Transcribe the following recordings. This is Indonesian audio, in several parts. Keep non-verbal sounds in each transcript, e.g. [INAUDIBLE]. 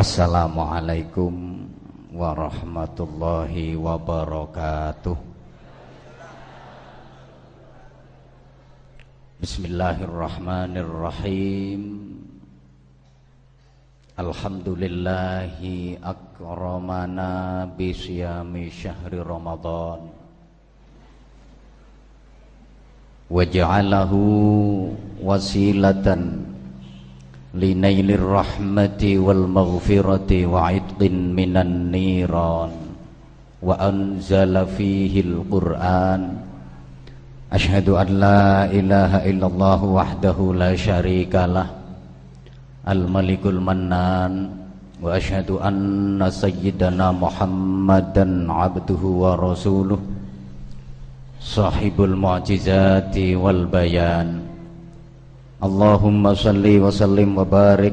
Assalamualaikum warahmatullahi wabarakatuh. Bismillahirrahmanirrahim. Alhamdulillahi akramana bisyami syahri Ramadan. Waja'alahu wasilatan لنيل الرحمة والمغفرة وعتق من النيران وأنزل فيه القرآن. أشهد أن لا إله إلا الله وحده لا شريك له الملك المنان. وأشهد أن سيدنا محمدا عبده ورسوله صاحب المعجزات والبيان. Allahumma salli wa sallim wa barik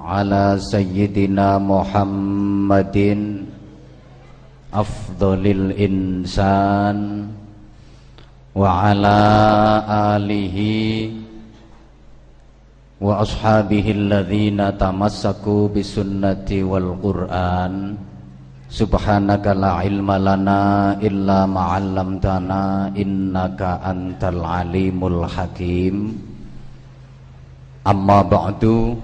ala sayyidina Muhammadin afdhalil insan wa ala alihi wa ashabihi alladhina tamassaku bisunnati wal qur'an subhanaka la ilma lana illa ma'allamtana Amma ba'du.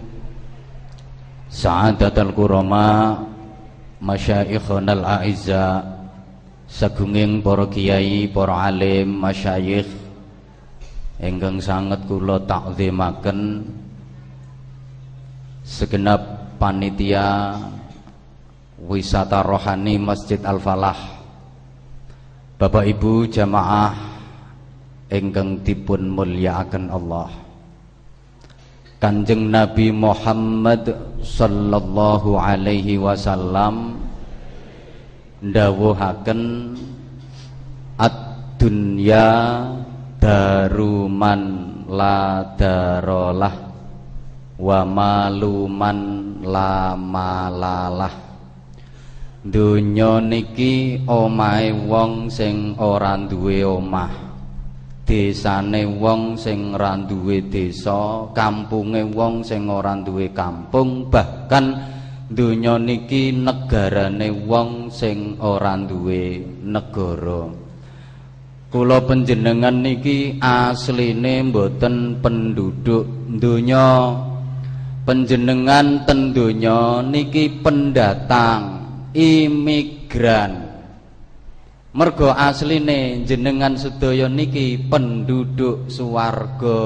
Sa'adatul kurama Masyaikhun al-a'izza Sagunging para kiai, para alim, masyayikh Enggang sangat kula takzimaken Segenap panitia Wisata rohani Masjid Al-Falah. Bapak Ibu jamaah Enggang dipun mulyaaken Allah Kanjeng Nabi Muhammad sallallahu alaihi wasallam ndawuhaken ad-dunya daruman la darolah wa maluman la malalah. Dunya niki omahe wong sing ora duwe omah desane wong sing ora duwe desa, kampunge wong sing ora duwe kampung, bahkan donya niki negarane wong sing ora duwe negara. Kula panjenengan niki asline mboten penduduk donya. Panjenengan ten donya niki pendatang, imigran mergo asline jenengan sedaya niki penduduk swarga.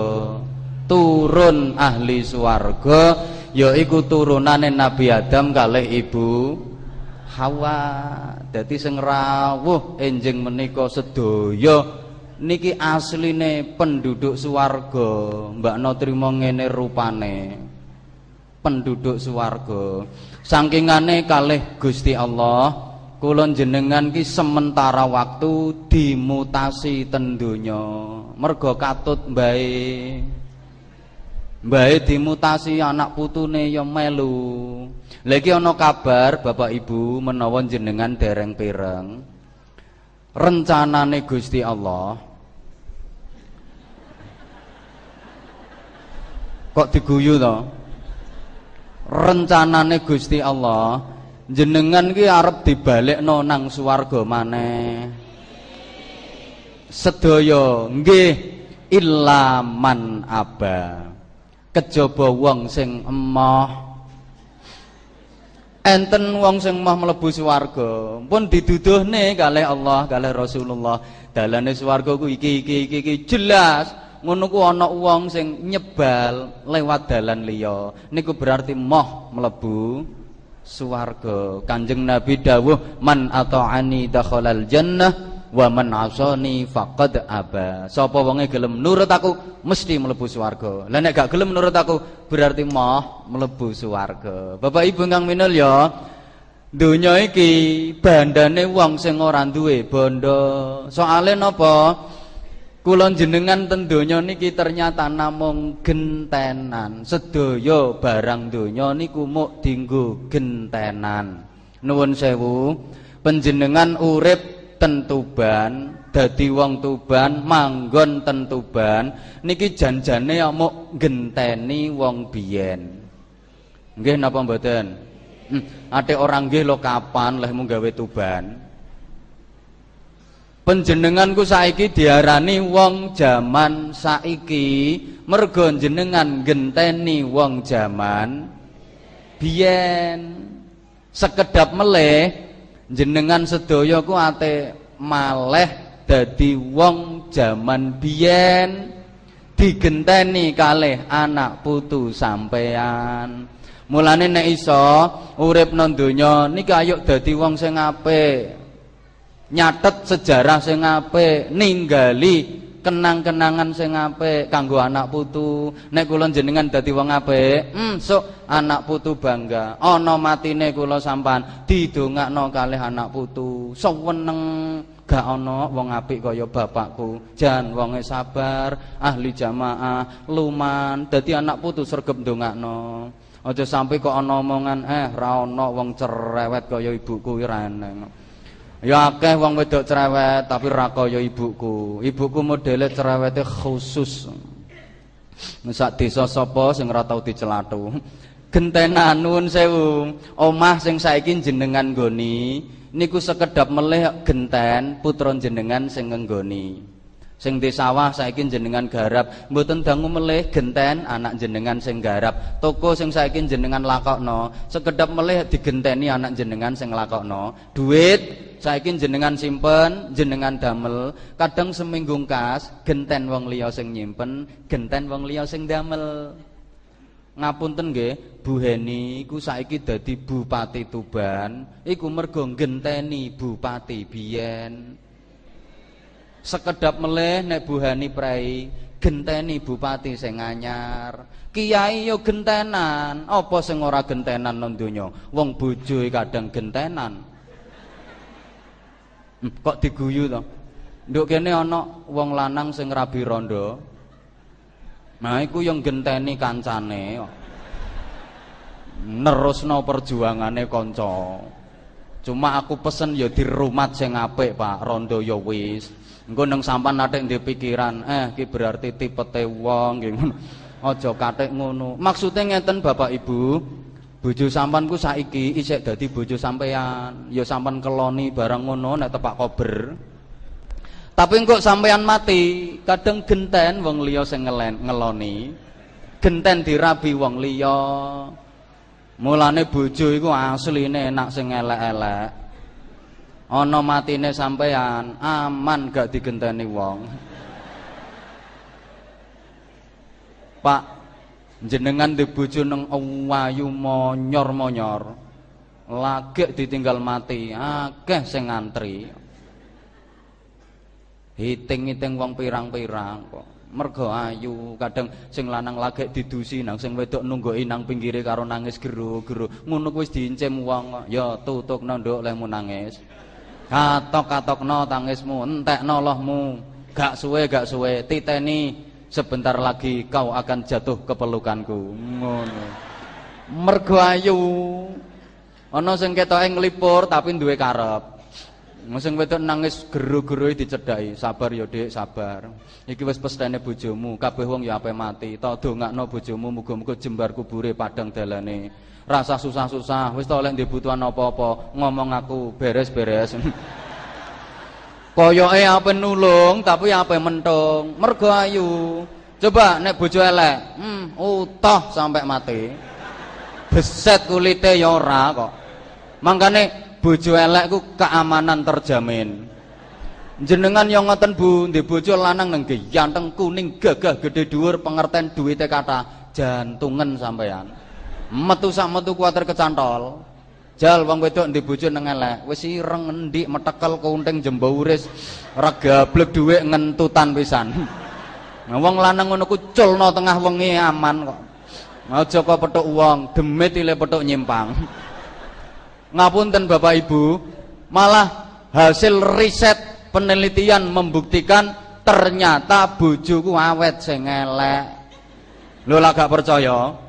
Turun ahli swarga yaiku turunane Nabi Adam kalih ibu Hawa. Dadi sing rawuh enjing menika sedaya niki asline penduduk swarga. Mbak No trimo ngene rupane. Penduduk swarga. Sangkingane kalih Gusti Allah Kulon jenengan ki sementara waktu dimutasi tendunya mergo katut mbae. Mbae dimutasi anak putune ya melu. Lagi ana kabar Bapak Ibu menawa jenengan dereng pireng rencanane Gusti Allah. Kok diguyu to? Rencanane Gusti Allah jenengan ki arep dibalekno nang swarga maneh. Sedaya nggih illa man aba. Kejaba wong sing emoh. Enten wong sing emoh mlebu swarga. Pun diduduhne kalih Allah kalih Rasulullah. Dalane swarga ku iki iki iki, iki. jelas ngono ku ana wong sing nyebal lewat dalan liya. Niku berarti moh mlebu suwarga. Kanjeng nabi dawuh man ata'ani dakhalal jannah wa man asani faqad aba. Sapa wonge gelem nurut aku mesti mlebu swarga. Lah nek gak gelem nurut aku berarti moh mlebu swarga. Bapak Ibu kang minul ya donya iki bandane wong sing ora duwe bondo. Soale napa Kulon jenengan tendonya niki ternyata namung gentenan. Sedaya barang donya niku muk dinggo gentenan. Nuwun sewu, panjenengan urip tentuban, dadi wong Tuban, manggon tentuban, niki janjane muk genteni wong biyen. Nggih napa mboten? hmm, ate orang nggih lo kapan leh mung gawe tuban Penjenenganku saiki diarani wong jaman saiki. Mergo jenengan genteni wong jaman. Biyen sekedap meleh jenengan sedaya ku ate maleh dadi wong jaman biyen. Digenteni kalih anak putu sampean mulane nek iso urip nang donya niki ayo dadi wong sing apik nyatet sejarah sing apik, ninggali kenang-kenangan sing apik kanggo anak putu. Nek kula jenengan dadi wong apik, hmm, sok anak putu bangga. Ana matine kula sampan didongakno kalih anak putu. Seweneng gak ana wong apik kaya bapakku. Jan wonge sabar, ahli jamaah, luman, dadi anak putu sregep ndongakno. Aja sampai kok ana omongan eh ra ana wong cerewet kaya ibuku ora eneng. Ya akeh wong wedok cerewet tapi ra kaya ibuku. Ibuku modele cerewete khusus. Sak desa sapa sing ora tau dicelathu. Gentenan nuwun sewu. Omah sing saiki jenengan nggoni niku sekedap melih genten putra jenengan sing nggoni. Sing di sawah saiki jenengan garap, mboten dangu melih genten anak jenengan sing garap. Toko sing saiki jenengan lakokno, sekedap melih digenteni anak jenengan sing lakokno. Duit saiki jenengan simpen, jenengan damel. Kadang seminggu kas genten wong liya sing nyimpen, genten wong liya sing damel. Ngapunten nggih, Bu Heni iku saiki dadi Bupati Tuban, iku mergo genteni Bupati biyen sekedap meleh nek buhani prai genteni bupati sing anyar. Kiai yo gentenan apa sing ora gentenan nang donya? Wong bojo kadang gentenan. Hmm, kok diguyu to? Nduk kene ana wong lanang sing rabi rondo. Nah iku yang genteni kancane. Nerusno perjuangane kanca. Cuma aku pesen ya dirumat sing apik Pak. Rondo ya wis Engko nang sampean natik ndek pikiran, eh ki berarti tipete wong nggih ngono. Aja ngono. Maksude ngeten Bapak Ibu, bojo sampean ku saiki isik dadi bojo sampean. Ya sampean keloni barang ngono nek tepak kober. Tapi engko sampean mati, kadang genten wong liya sing ngeloni. Genten dirabi wong liya. Mulane bojo iku asline enak sing elek-elek. Ana matine sampean aman gak digenteni wong. Pak jenengan di bojo nang wayu monyor-monyor. Lagi ditinggal mati akeh sing ngantri. Hiting-hiting wong pirang-pirang kok. Mergo ayu kadang sing lanang lagi didusi nang sing wedok nungguki nang pinggire karo nangis gero-gero ngono wis diincem wong ya tutukno nduk lemu nangis katok-katokno tangismu entekno lohmu. Gak suwe gak suwe. Titeni sebentar lagi kau akan jatuh ke pelukanku. Ngono. Mergo ayu. Ana sing ketoke nglipur tapi duwe karep. Sing wedok nangis geru-geru dicedhaki, sabar ya sabar. Iki wis pestene bojomu, kabeh wong ya ape mati. Tak dongakno bojomu muga-muga jembar kubure padang dalane. Rasa susah-susah. Wis to lek dibutuhan apa-apa ngomong aku beres-beres. [LAUGHS] Koyoke apa nulung tapi apa mentung. Mergo ayu. Coba nek bojo elek hmm utuh sampai mati. Beset kulite ya ora kok. Mangkane bojo elek ku keamanan terjamin. Jenengan yang ngoten Bu. Ndek bojo lanang nang ganteng kuning gagah gede dhuwur pengertian duwite kata jantungan sampean metu sak metu kuwatir kecantol. Jal wong wedok ndek bojo nang elek. Wis ireng ngendik metekel kunting jembauris regablek dhuwit ngentutan pisan. [LAUGHS] Nah, wong lanang ngono ku culno tengah wengi aman kok. Aja kok petuk wong demit ile petuk nyimpang. [LAUGHS] Ngapunten Bapak Ibu. Malah hasil riset penelitian membuktikan ternyata bojoku awet sing elek. Lho lah gak percaya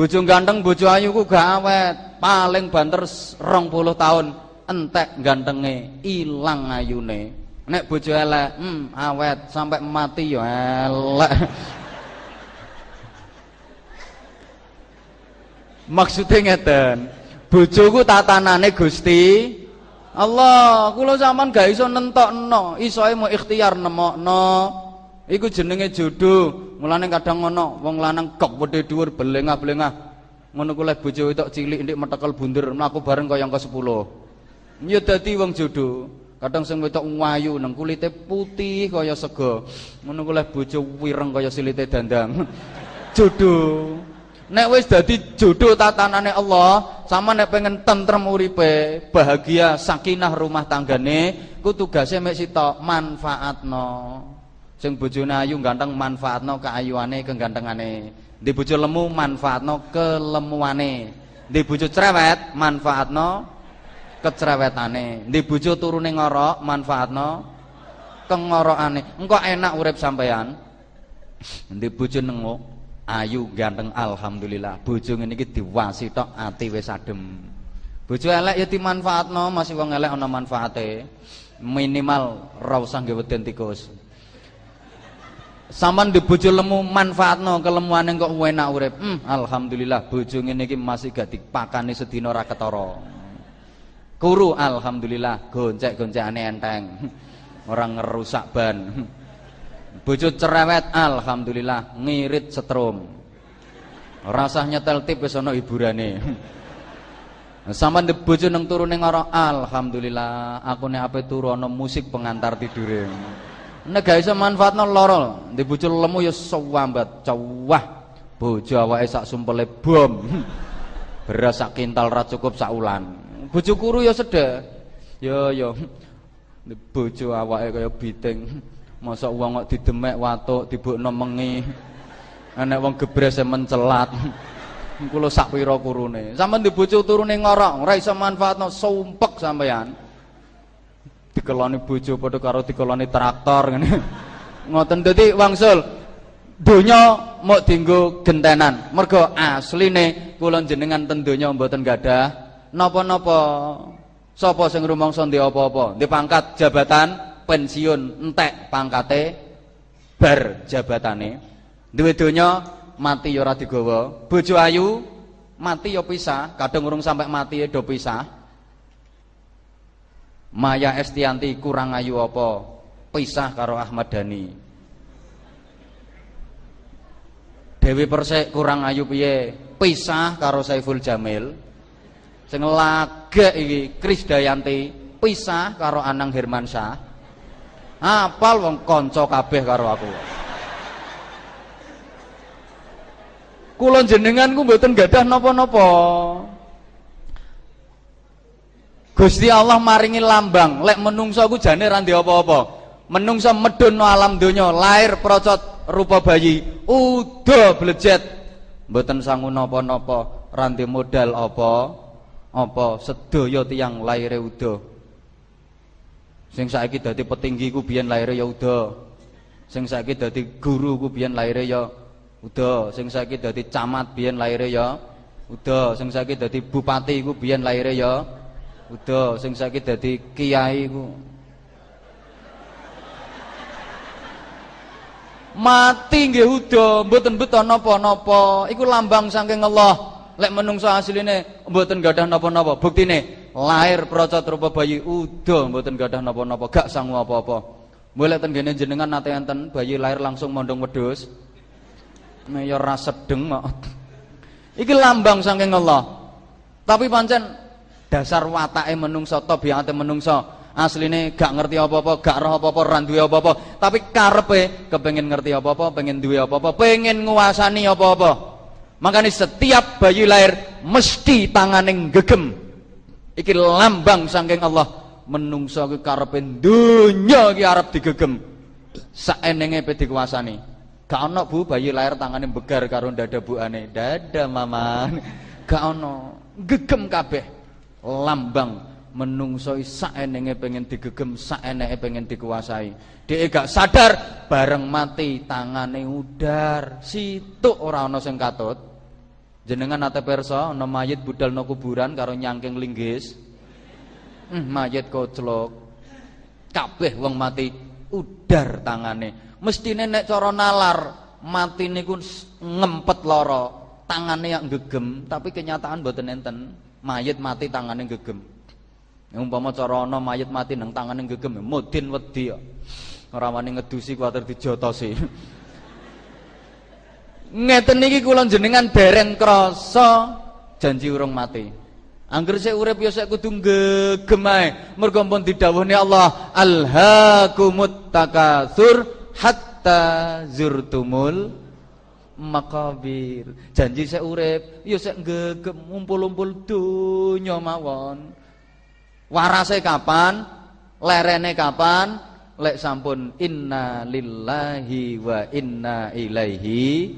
Bojo ganteng, bojo ayu ku gak awet. Paling banter 20 tahun entek gantenge, ilang ayune. Nek bojo elek, hmm, awet sampai mati ya elek. [LAUGHS] Maksudnya ngeten, bojoku tatanane Gusti Allah kula sampean gak iso nentokno isoe mau ikhtiar nemokno iku jenenge jodoh mulane kadang ngono wong lanang kok wedhe dhuwur belengah-belengah. Ngono ku lek bojo cilik ndik metekel bunder mlaku bareng kaya angka 10 ya dadi wong jodoh kadang sing wedok wayu nang kulite putih kaya sego ngono ku lek bojo wireng kaya silite dandang. [LAUGHS] Jodoh Nek wis dadi jodoh tatanane Allah, sama nek pengen tentrem uripe, bahagia, sakinah rumah tanggane, ku tugase mek sitok manfaatno. Sing bojone ayu ganteng manfaatno keayuane, kegantengane. Di bojo lemu manfaatno kelemuane. Di bojo cerewet manfaatno kecerewetane. Di bojo turune ngorok manfaatno kengorokane. Engko enak urip sampean. Di bojo nengok ayu ganteng alhamdulillah bojo ngene iki diwasi tok ati wis adem bojo elek ya dimanfaatno masih wong elek ana manfaate minimal ra usah nggawe tikus Saman di bojo lemu manfaatno kelemuane kok enak urip. Hmm, alhamdulillah bojo iki masih gak dipakani sedina ra ketara. Kuru alhamdulillah goncek-goncekane enteng. [LAUGHS] Orang ngerusak ban. [LAUGHS] Bojo cerewet alhamdulillah ngirit setrum. Rasah nyetel tip wis ana hiburane. [LAUGHS] Sampeyan bojo nang turu ning ora alhamdulillah aku nek ape turu ana musik pengantar tidure. Nek gak iso manfaatno lara, di bojo lemu ya sewambat cawah. Bojo awake sak sumpele bom. [LAUGHS] Beras sak kintal ra cukup sak ulan. Bojo kuru ya sedhe. Ya ya. Bojo awake kaya biting. Masa uang kok didemek watuk, dibukno mengi. Enek wong gebres mencelat. Kula sak pira kurune. Sampeyan dibojo turune ngorok, ora iso manfaatno sumpek sampeyan. Dikeloni bojo padha karo dikeloni traktor ngene. Ngoten dadi wangsul donya mau dienggo gentenan. Mergo asline kula jenengan ten donya mboten gadah napa-napa. Sapa sing rumangsa ndek apa-apa? Ndek pangkat jabatan pensiun entek pangkate bar jabatane duwe donya mati ya ora digawa bojo ayu mati ya pisah kadang urung sampai mati ya do pisah Maya Estianti kurang ayu apa? Pisah karo Ahmad Dhani. Dewi Persik kurang ayu piye? Pisah karo Saiful Jamil. Sing lagek iki Krisdayanti pisah karo Anang Hermansyah Apal wong kanca kabeh karo aku. Kula jenengan ku mboten gadah napa-napa. Gusti Allah maringi lambang, lek menungso ku jane ra apa-apa. Menungso medun no alam donya, lahir procot rupa bayi, udah blejet. Mboten sangu napa-napa, ra modal apa? Apa sedaya tiyang laire udah. Sing saiki dadi petinggi ku biyen laire ya uda. Sing saiki dadi guru ku biyen laire ya uda. Sing saiki dadi camat biyen laire ya uda. Sing saiki dadi bupati ku biyen laire ya uda. Sing saiki dadi kiai ku. Mati nggih uda mboten beto napa-napa. Iku lambang saking Allah. Lek menungso asline mboten gadah napa-napa. Buktine lahir procot rupa bayi udah mboten gadah napa-napa. Gak sangu apa-apa. Mulai ten gene jenengan nate enten bayi lahir langsung mondong wedhus. Ya ora sedeng iki lambang saking Allah. Tapi pancen dasar watake menungso tabiate menungso asline gak ngerti apa-apa gak roh apa-apa ora duwe apa-apa tapi karepe kepengin ngerti apa-apa pengen duwe apa-apa pengen nguasani apa-apa makanya setiap bayi lahir mesti tanganing gegem Iki lambang saking Allah menungso ki karepe donya ki arep digegem. Saenenge pe dikuasani. Gak ono Bu bayi lahir tangane begar karo dada buane. Dada mama. Gak ono. Gegem kabeh. Lambang menungso saenenge pengen digegem, saeneke pengen dikuasai. Dhek gak sadar bareng mati tangane udar. Situ ora ana sing katut. Jenengan nate perso ana mayit budal no kuburan karo nyangking linggis. Hmm, mayit koclok. Kabeh wong mati udar tangane. Mestine nek cara nalar mati niku ngempet lara, tangane yang gegem, tapi kenyataan mboten enten. Mayit mati tangane gegem. Umpama cara ana mayit mati nang tangane gegem, mudin wedi kok. Wani ngedusi kuwatir dijotosi. [LAUGHS] Ngeten niki kula jenengan dereng krasa janji urung mati. Angger sik urip ya sik kudu gegem ae. Mergo pun didhawuhne Allah, "Alhaakumut takatsur hatta zurtumul makabir." Janji sik urip ya sik gegem ngumpul-umpul donya mawon. Warase kapan? Lerene kapan? Lek sampun inna lillahi wa inna ilaihi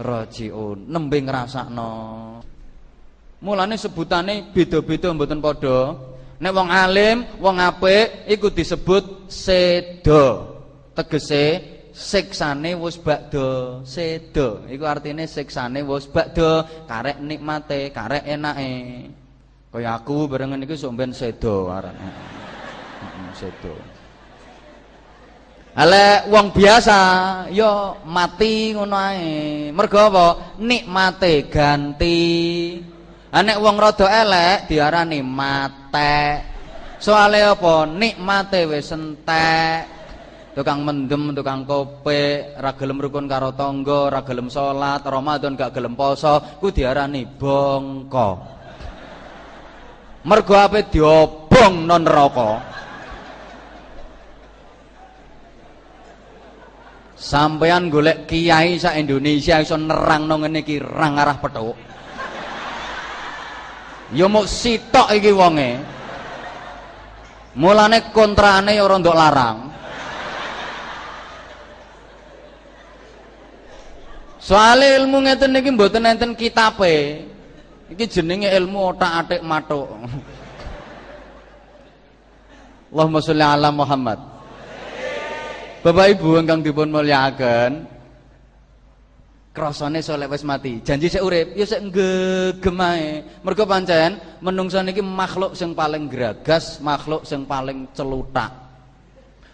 rajiun. Nembe ngrasakno. Mulane sebutane beda-beda mboten padha. Nek wong alim, wong apik iku disebut seda. Tegese siksane wis bakda seda. Iku artine siksane wis bakda, karek nikmate, karek enake. Kaya aku barengan iku sok ben seda arane. Heeh, seda. Ale wong biasa ya mati ngono ae. Mergo apa? Nikmate ganti. Anek wong rada elek diarani mate. Soale apa? Nikmate wis entek. Tukang mendem, tukang kope, ra gelem rukun karo tangga, ra gelem salat, Ramadan gak gelem poso, ku diarani bongko. Mergo ape diobong non neraka. Sampean golek kiai sak Indonesia iso nerangno ngene iki rang arah petuk. Ya muk sitok iki wonge. Mulane kontrane ora ndok larang. Soale ilmu ngeten niki mboten enten kitabe. Iki jenenge ilmu otak-atik matuk. Allahumma sholli ala Muhammad. Bapak Ibu ingkang dipun mulyakaken, krasane soleh wis mati, janji sik urip ya sik gegem ae. Mergo pancen menungsa niki makhluk sing paling gragas, makhluk sing paling celutak.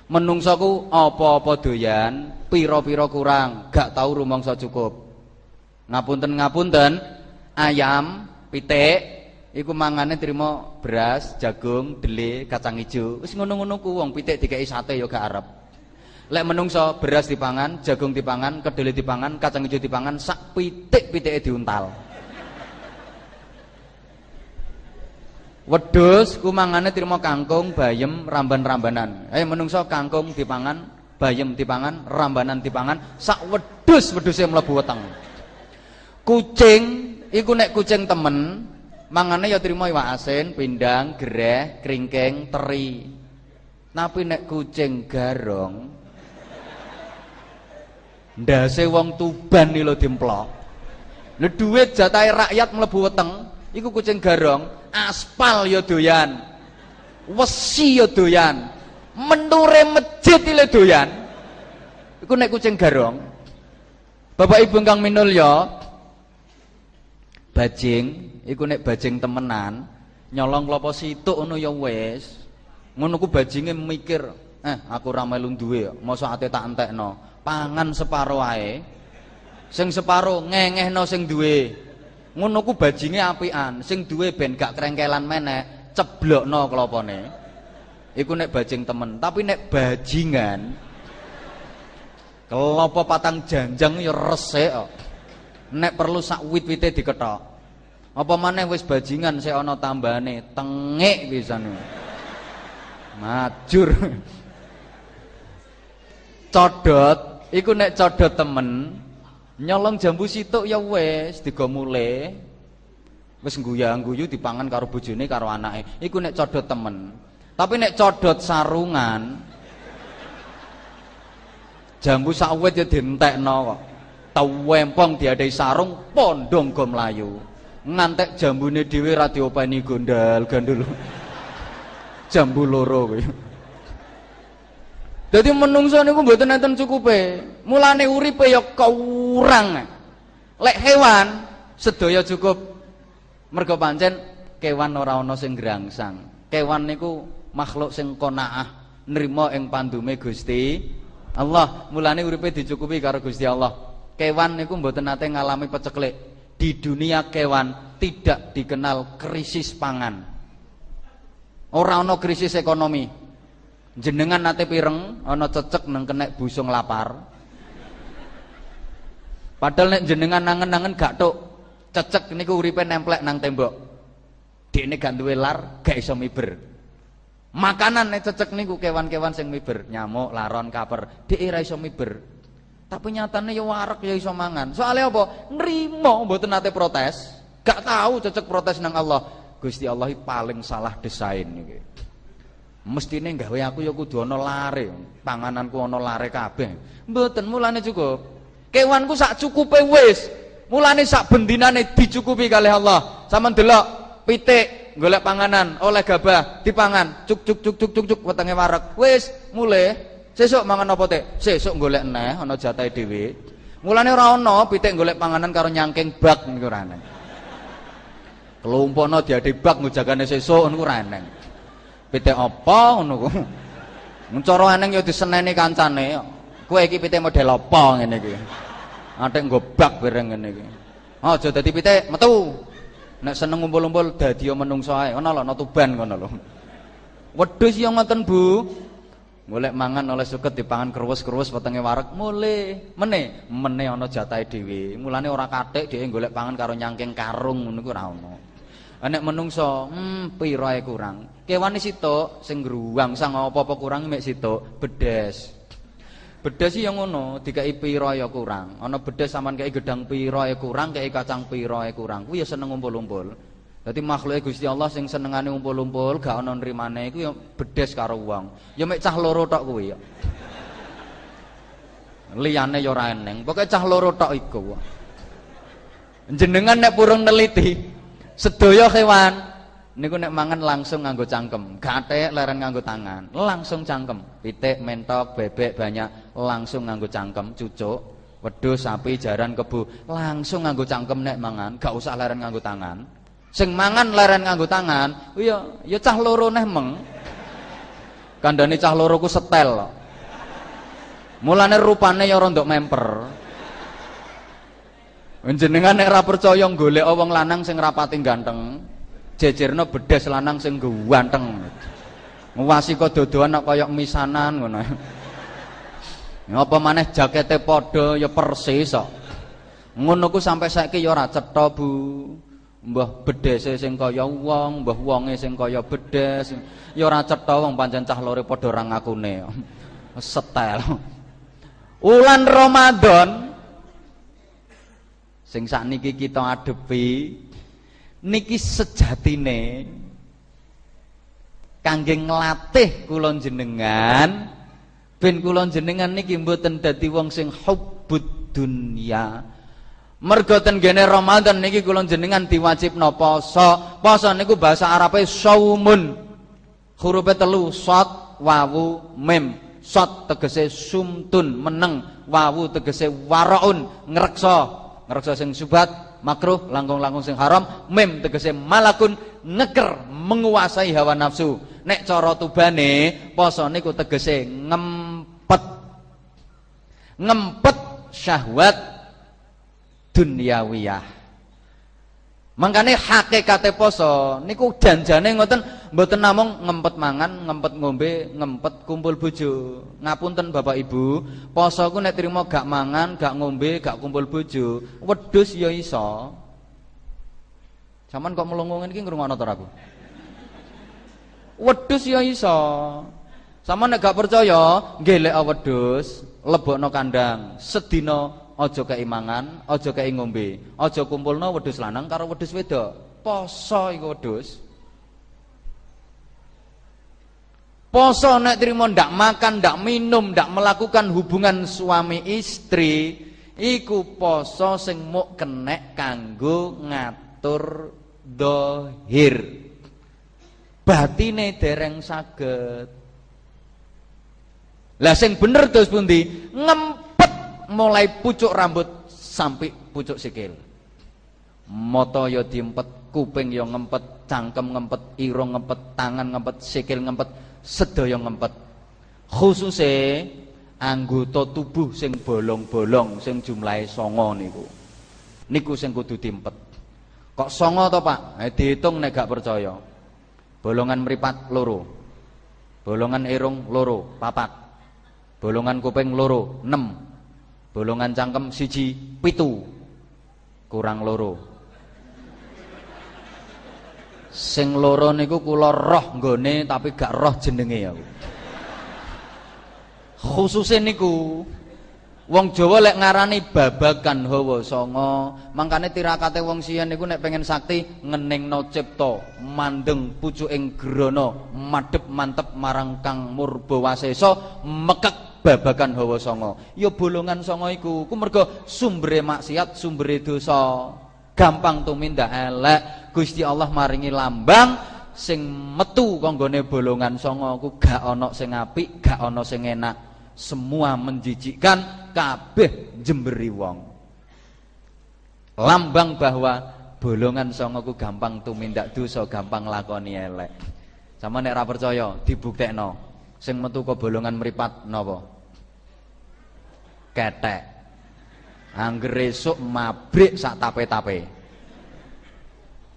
Menungsa ku apa-apa doyan, pira-pira kurang, gak tau rumangsa cukup. Ngapunten-ngapunten, ayam, pitik iku mangane trimo beras, jagung, dele, kacang ijo. Wis ngono-ngono ku wong pitik dikeki sate ya gak arep. Lek menungso beras dipangan, jagung dipangan, kedelai dipangan, kacang hijau dipangan, sak pitik-pitike diuntal. Wedhus ku mangane trimo kangkung, bayem, ramban-rambanan. Ayo menungso kangkung dipangan, bayem dipangan, rambanan dipangan, sak wedhus wedhuse mlebu weteng. Kucing iku nek kucing temen, mangane ya trimo iwak asin, pindang, gereh, kringking, teri. Tapi nek kucing garong ndase wong Tuban iki lho dimplok. Lha dhuwit jatahe rakyat mlebu weteng, iku kucing garong, aspal ya doyan. Wesi ya doyan. Menure masjid ile doyan. Iku nek kucing garong. Bapak Ibu kang minulya, bajing iku nek bajing temenan, nyolong klopo situk ngono ya wis. Ngono ku bajinge mikir, eh aku ra melu duwe, mosok ate tak entekno pangan separo ae sing separo ngengehno sing duwe ngono ku bajinge apian. Sing duwe ben gak krengkelan meneh ceblokno klopone iku nek bajing temen. Tapi nek bajingan kelopo patang janjang ya resik nek perlu sak wit-wite diketok. Apa maneh wis bajingan sik ana tambane tengik pisan. Majur. Codot. Iku nek codot temen nyolong jambu situk ya wis digo mule. Wis guyu dipangan karo bojone karo anake. Iku nek codot temen. Tapi nek codot sarungan jambu sawit ya dientekno kok. Tawempong diadai sarung pondong go mlayu. Ngantek jambune dhewe ra diopeni gondal gandul [LAUGHS] jambu loro kuwi Jadi menungso niku mboten enten cukupe. Mulane uripe ya kurang. Lek hewan sedaya cukup. Mergo pancen kewan ora ana sing grangsang. Kewan niku makhluk sing qanaah nrimo ing pandume Gusti Allah. Mulane uripe dicukupi karo Gusti Allah. Kewan niku mboten nate ngalami peceklik. Di dunia kewan tidak dikenal krisis pangan. Orang ana krisis ekonomi. Jenengan nate pireng ana cecek nang kenek busung lapar. Padahal nek jenengan nangen-nangen gak tok cecek niku uripe nemplek nang tembok. Dekne gak duwe lar, gak iso miber. Makanan nek cecek niku kewan-kewan sing miber, nyamuk, laron, kaper, dhek ora iso miber. Tapi nyatane ya warak ya iso mangan. Soalnya apa? Nrimo mboten nate protes. Gak tahu cecek protes nang Allah. Gusti Allah paling salah desain. Mestine gawe aku ya kudu ana lare, pangananku ana lare kabeh. Mboten mulane cukup. Kewanku sak cukupe wis. Mulane sak bendinane dicukupi kali Allah. Sama delok pitik golek panganan oleh gabah dipangan cuk cuk cuk cuk cuk cuk wetenge wareg. Wis mulai sesuk mangan apa teh? Sesuk golek neh ana jatahe dhewe. Mulane ora ana pitik golek panganan karo nyangking bak niku ora ana. Kelumpono diade bak ngujagane sesuk niku ora. Pitik apa ngono ku? Cara eneng ya diseneni kancane. Kowe iki pitik model apa ngene iki? Atik nggo bak bareng ngene iki. Aja dadi pitik metu. Nek seneng ngumpul-ngumpul dadi menungso ae. Ana lho ana tuban ngono lho. Wedhus yo ngoten Bu. Golek mangan oleh suket dipangan kerus-kerus wetenge wareg mule mene mene ana jatahe dhewe. Mulane ora kathik dhewe golek pangan karo nyangking karung ngono ku ora. Nek menungso, hmm pira ae kurang. Kewane sitok sing ngruwang sang apa-apa kurang mek sitok bedes. Bedes sih yang ngono, dikai pira ya kurang. Ana bedes sampean kei gedang pira ya kurang, kei kacang pira ya kurang. Kuwi ya seneng ngumpul-umpul. Dadi makhluke Gusti Allah sing senengane ngumpul-umpul, gak ana nrimane iku ya bedes karo wong. Ya mek cah loro tok kuwi ya. Liyane ya ora eneng. Pokoke cah loro tok iku. Jenengan nek purung neliti, Sedaya kewan niku nek mangan langsung nganggo cangkem, gatek leren nganggo tangan, langsung cangkem. Pitik, mentok, bebek banyak langsung nganggo cangkem, cucuk, wedhus, sapi, jaran, kebu, langsung nganggo cangkem nek mangan, gak usah leren nganggo tangan. Sing mangan leren nganggo tangan, iya ya cah loro neh meng. Kandhane cah loro ku setel. Mulane rupane ya rondok memper. Jenengan nek ora percaya golek wong lanang sing rapati ganteng, jejerno bedes lanang sing ganteng. Nguwasi kok dodoan kok kaya misanan ngono. Apa maneh jakete padha ya persis kok. Ngono ku sampai saiki ya ora cetha, Bu. Mbah bedese sing kaya wong, mbah wonge sing kaya bedes. Ya ora cetha wong pancen cah lore padha ra ngakune. Setel. Ulan Ramadan sing sakniki kita adepi niki sejatine kangge nglatih kula jenengan ben kula jenengan niki mboten dadi wong sing hubbud dunya. Mergo ten gene Ramadan niki kula jenengan diwajibno poso. Poso niku bahasa Arabe saumun hurufe telu sot wawu mim. Sot tegese sumtun meneng. Wawu tegese waraun ngerasa sing subhat makruh langkung-langkung sing haram mem tegese malakun ngeker menguasai hawa nafsu. Nek cara tubane poso niku tegese ngempet. Ngempet syahwat dunyawiyah Mangkane hakikate poso niku janjane ngoten mboten namung ngempet mangan, ngempet ngombe, ngempet kumpul bojo. Ngapunten Bapak Ibu, poso ku nek trimo gak mangan, gak ngombe, gak kumpul bojo, wedhus ya iso. Saman kok melongo iki ngrungokno to aku? Wedhus ya iso. Sama nek gak percaya, ngelek wedhus, lebokno kandang, sedina aja keimangan, aja kei ngombe, aja kumpulno wedhus lanang karo wedhus wedok. Poso iku wedhus. Poso nek trimo ndak makan, ndak minum, ndak melakukan hubungan suami istri, iku poso sing muk kenek kanggo ngatur dohir. Batine dereng saged. Lah sing bener terus pundi? Ngem mulai pucuk rambut sampai pucuk sikil. Moto yo diempet, kuping yo ngempet, cangkem ngempet, irung ngempet, tangan ngempet, sikil ngempet, sedaya ngempet. Khususe anggota tubuh sing bolong-bolong sing jumlahe songo niku. Niku sing kudu diempet. Kok songo to, Pak? Eh dihitung nek gak percaya. Bolongan meripat loro. Bolongan irung loro, papat. Bolongan kuping loro, 6. Bolongan cangkem siji, pitu. Kurang loro. Sing loro niku kula roh nggone tapi gak roh jenenge aku. Khususe niku Wong Jawa lek ngarani babagan hawa sanga, mangkane tirakate wong siyen niku nek pengen sakti ngeningno cipta, mandeng pucuking grana, madhep mantep marang Kang Murbawasesa, mekek babagan hawa sanga. Ya bolongan sanga iku, ku mergo sumbere maksiat, sumbere dosa, gampang tumindak elek. Gusti Allah maringi lambang sing metu kanggone bolongan sanga. Ku gak ana sing apik, gak ana sing enak. Semua menjijikkan kabeh jemberi wong. Lambang bahwa bolongan songoku gampang tumindak dosa gampang lakoni elek. Sama nek ra percaya dibuktekno. Sing metu ke bolongan meripat napa ketek angger esuk mabrik sak tape-tape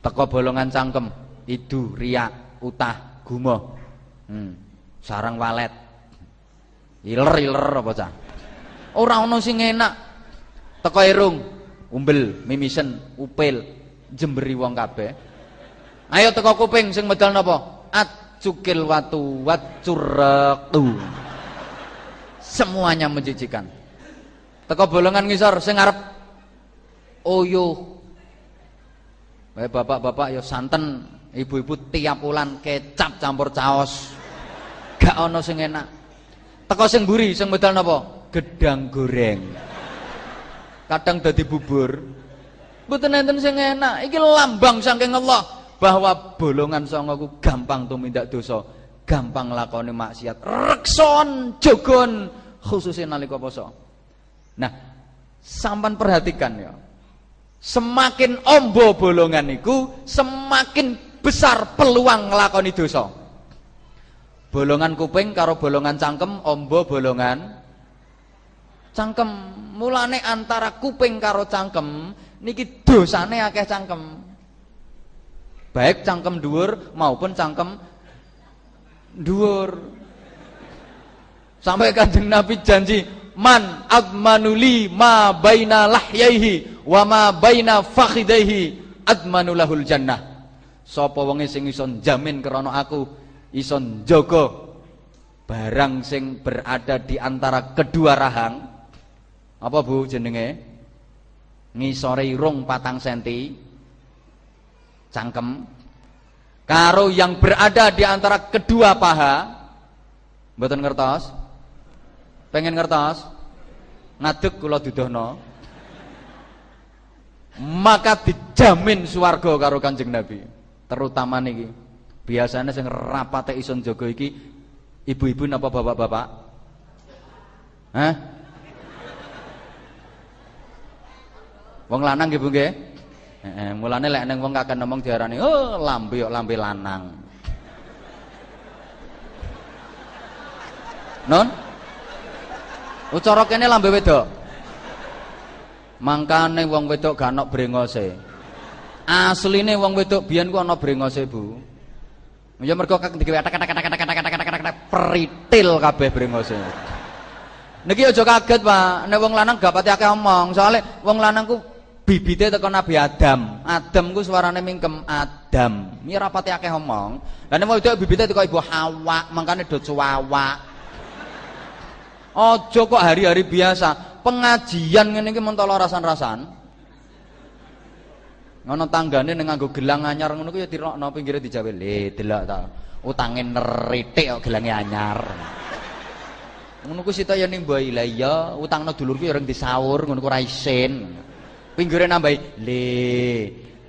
teko bolongan cangkem idu riak utah gumoh hmm, sarang walet Iler-iler apa cah? Ora ana sing enak. Teko irung, umbel, mimisen, upil, jemberi wong kabeh. Ayo teko kuping sing medal napa? Acukil watu wacuratu. Semuanya menjijikan. Teko bolongan ngisor sing ngarep oyo. Wae bapak-bapak ya santen, ibu-ibu tiap bulan kecap campur caos. Gak ana sing enak. Teko sing mburi sing medal napa? Gedang goreng. Kadang dadi bubur. Mboten enten sing enak. Iki lambang saking Allah bahwa bolongan songo ku gampang tumindak dosa, gampang lakoni maksiat. Rekson jogon khususnya nalika poso. Nah, sampan perhatikan ya. Semakin ombo bolongan niku, semakin besar peluang nglakoni dosa. Bolongan kuping karo bolongan cangkem, ombo bolongan cangkem. Mulane antara kuping karo cangkem niki dosane akeh cangkem. Baik cangkem dhuwur maupun cangkem dhuwur. Sampai Kanjeng Nabi janji, "Man admanuli ma baina lahyaihi wa ma baina fakhidaihi admanulahul jannah." Sapa wonge sing iso jamin krana aku ison jogo barang sing berada di antara kedua rahang. Apa Bu jenenge? Ngisore irung patang senti. Cangkem. Karo yang berada di antara kedua paha. Mboten ngertos pengen ngertos ngadeg kula dudohno maka dijamin swarga karo Kanjeng Nabi terutama niki Biasanya sing rapate ison jaga iki ibu-ibu napa bapak-bapak? Hah? Wong lanang nggih Bu nggih? Heeh, mulane lek ning wong kakek ngomong diarani, "Oh, lambe kok lambe lanang." Non? Ucara kene lambe wedok. Mangkane wong wedok gak ana brengose. Asline wong wedok biyen ku ana brengose, Bu. Ya mergo digawe kata-kata-kata-kata-kata-kata peritil kabeh brengose. Niki aja kaget, Pak. Nek wong lanang gak pati akeh omong, soalnya wong lanang ku bibite teko Nabi Adam. Adam ku suarane mingkem Adam. Mi ora pati akeh omong. Lah nek wedok bibite teko Ibu Hawa, mangkane do cuwawa. Aja kok hari-hari biasa, pengajian ngene iki mentolo rasan-rasan. ngono tanggane ning nganggo gelang anyar ngono ku ya dirokno pinggire dijawe le delok ta utange neritik kok gelange anyar. Ngono ku sita ya ning mbok la iya utangno dulurku ya reng disaur ngono ku ra isin. Pinggire nambahi le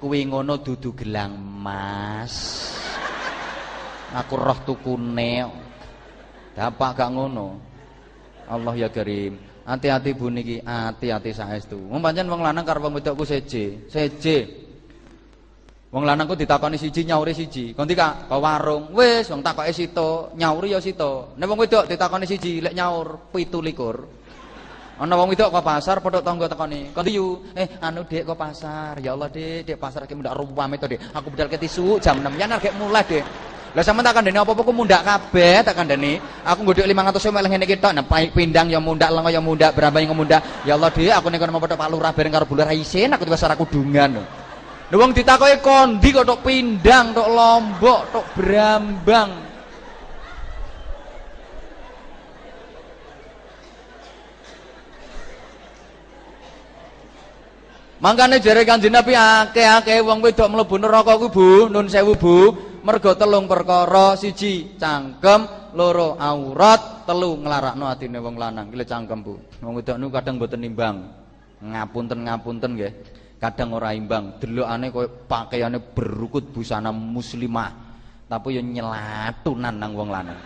kuwi ngono dudu gelang mas. Aku roh tukune dapak gak ngono Allah ya karim hati-hati bu niki hati-hati saestu wong pancen wong lanang karo wong wedok seje seje Wong lanang ku ditakoni siji nyauri siji. Kon ka warung, wis wong takoke sito, nyauri ya sito. Nek wong wedok ditakoni siji lek nyaur 17. Ana wong wedok kok pasar padha tangga tekoni. Kondi yu, eh anu Dik kok pasar. Ya Allah Dik, Dik pasar ki mundak ruwame to Dik. Aku budal ke tisu jam 6 ya narek mulai Dik. Lah sampean tak kandhani apa-apa ku mundak kabeh tak kandhani. Aku nggodhok 500 ewu ngene iki tok. Pindang ya mundak, lengo ya mundak, berambang ya mundak. Ya Allah Dik, aku nek kono padha Pak Lurah bareng karo bular isin aku tiba sara kudungan. Lha wong ditakoki kondi kok tok pindang, tok lombok, tok berambang. Mangkane jare Kanjeng Nabi akeh-akeh wong wedok mlebu neraka ku Bu, nun sewu Bu, mergo telung perkara, siji cangkem, loro aurat, telu nglarakno atine wong lanang. Iki cangkem Bu. Wong wedok kadang mboten nimbang. Ngapunten-ngapunten nggih. Kadang ora imbang, delokane koyo pakaiane berukut busana muslimah. Tapi ya nyelatunan nang wong lanang.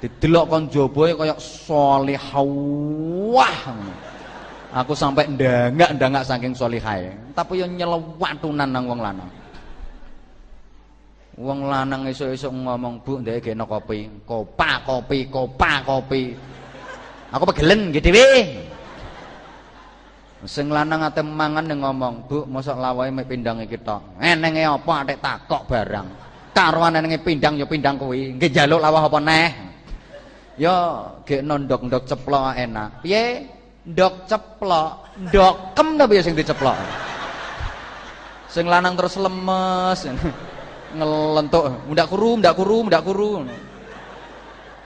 Didelok kon jabae kaya salihah. Wah. Aku sampai ndangak ndangak saking solihai. Tapi yo nyelewatunan nang wong lanang. Wong lanang esuk-esuk ngomong, "Bu, ndek geno kopi." Kopa kopi, kopa kopi. Aku pegelen nggih dhewe. Sing lanang ate mangan ning ngomong, "Bu, mosok lawahe mek pindang iki tok." Apa atik takok barang. Karuan enenge pindang yo pindang kuwi. Nggih lawah apa neh? Yo gek ndok-ndok ceplok enak. Piye? ndok ceplok ndokem tapi ya sing diceplok sing lanang terus lemes ngelentuk ndak kuru ndak kuru ndak kuru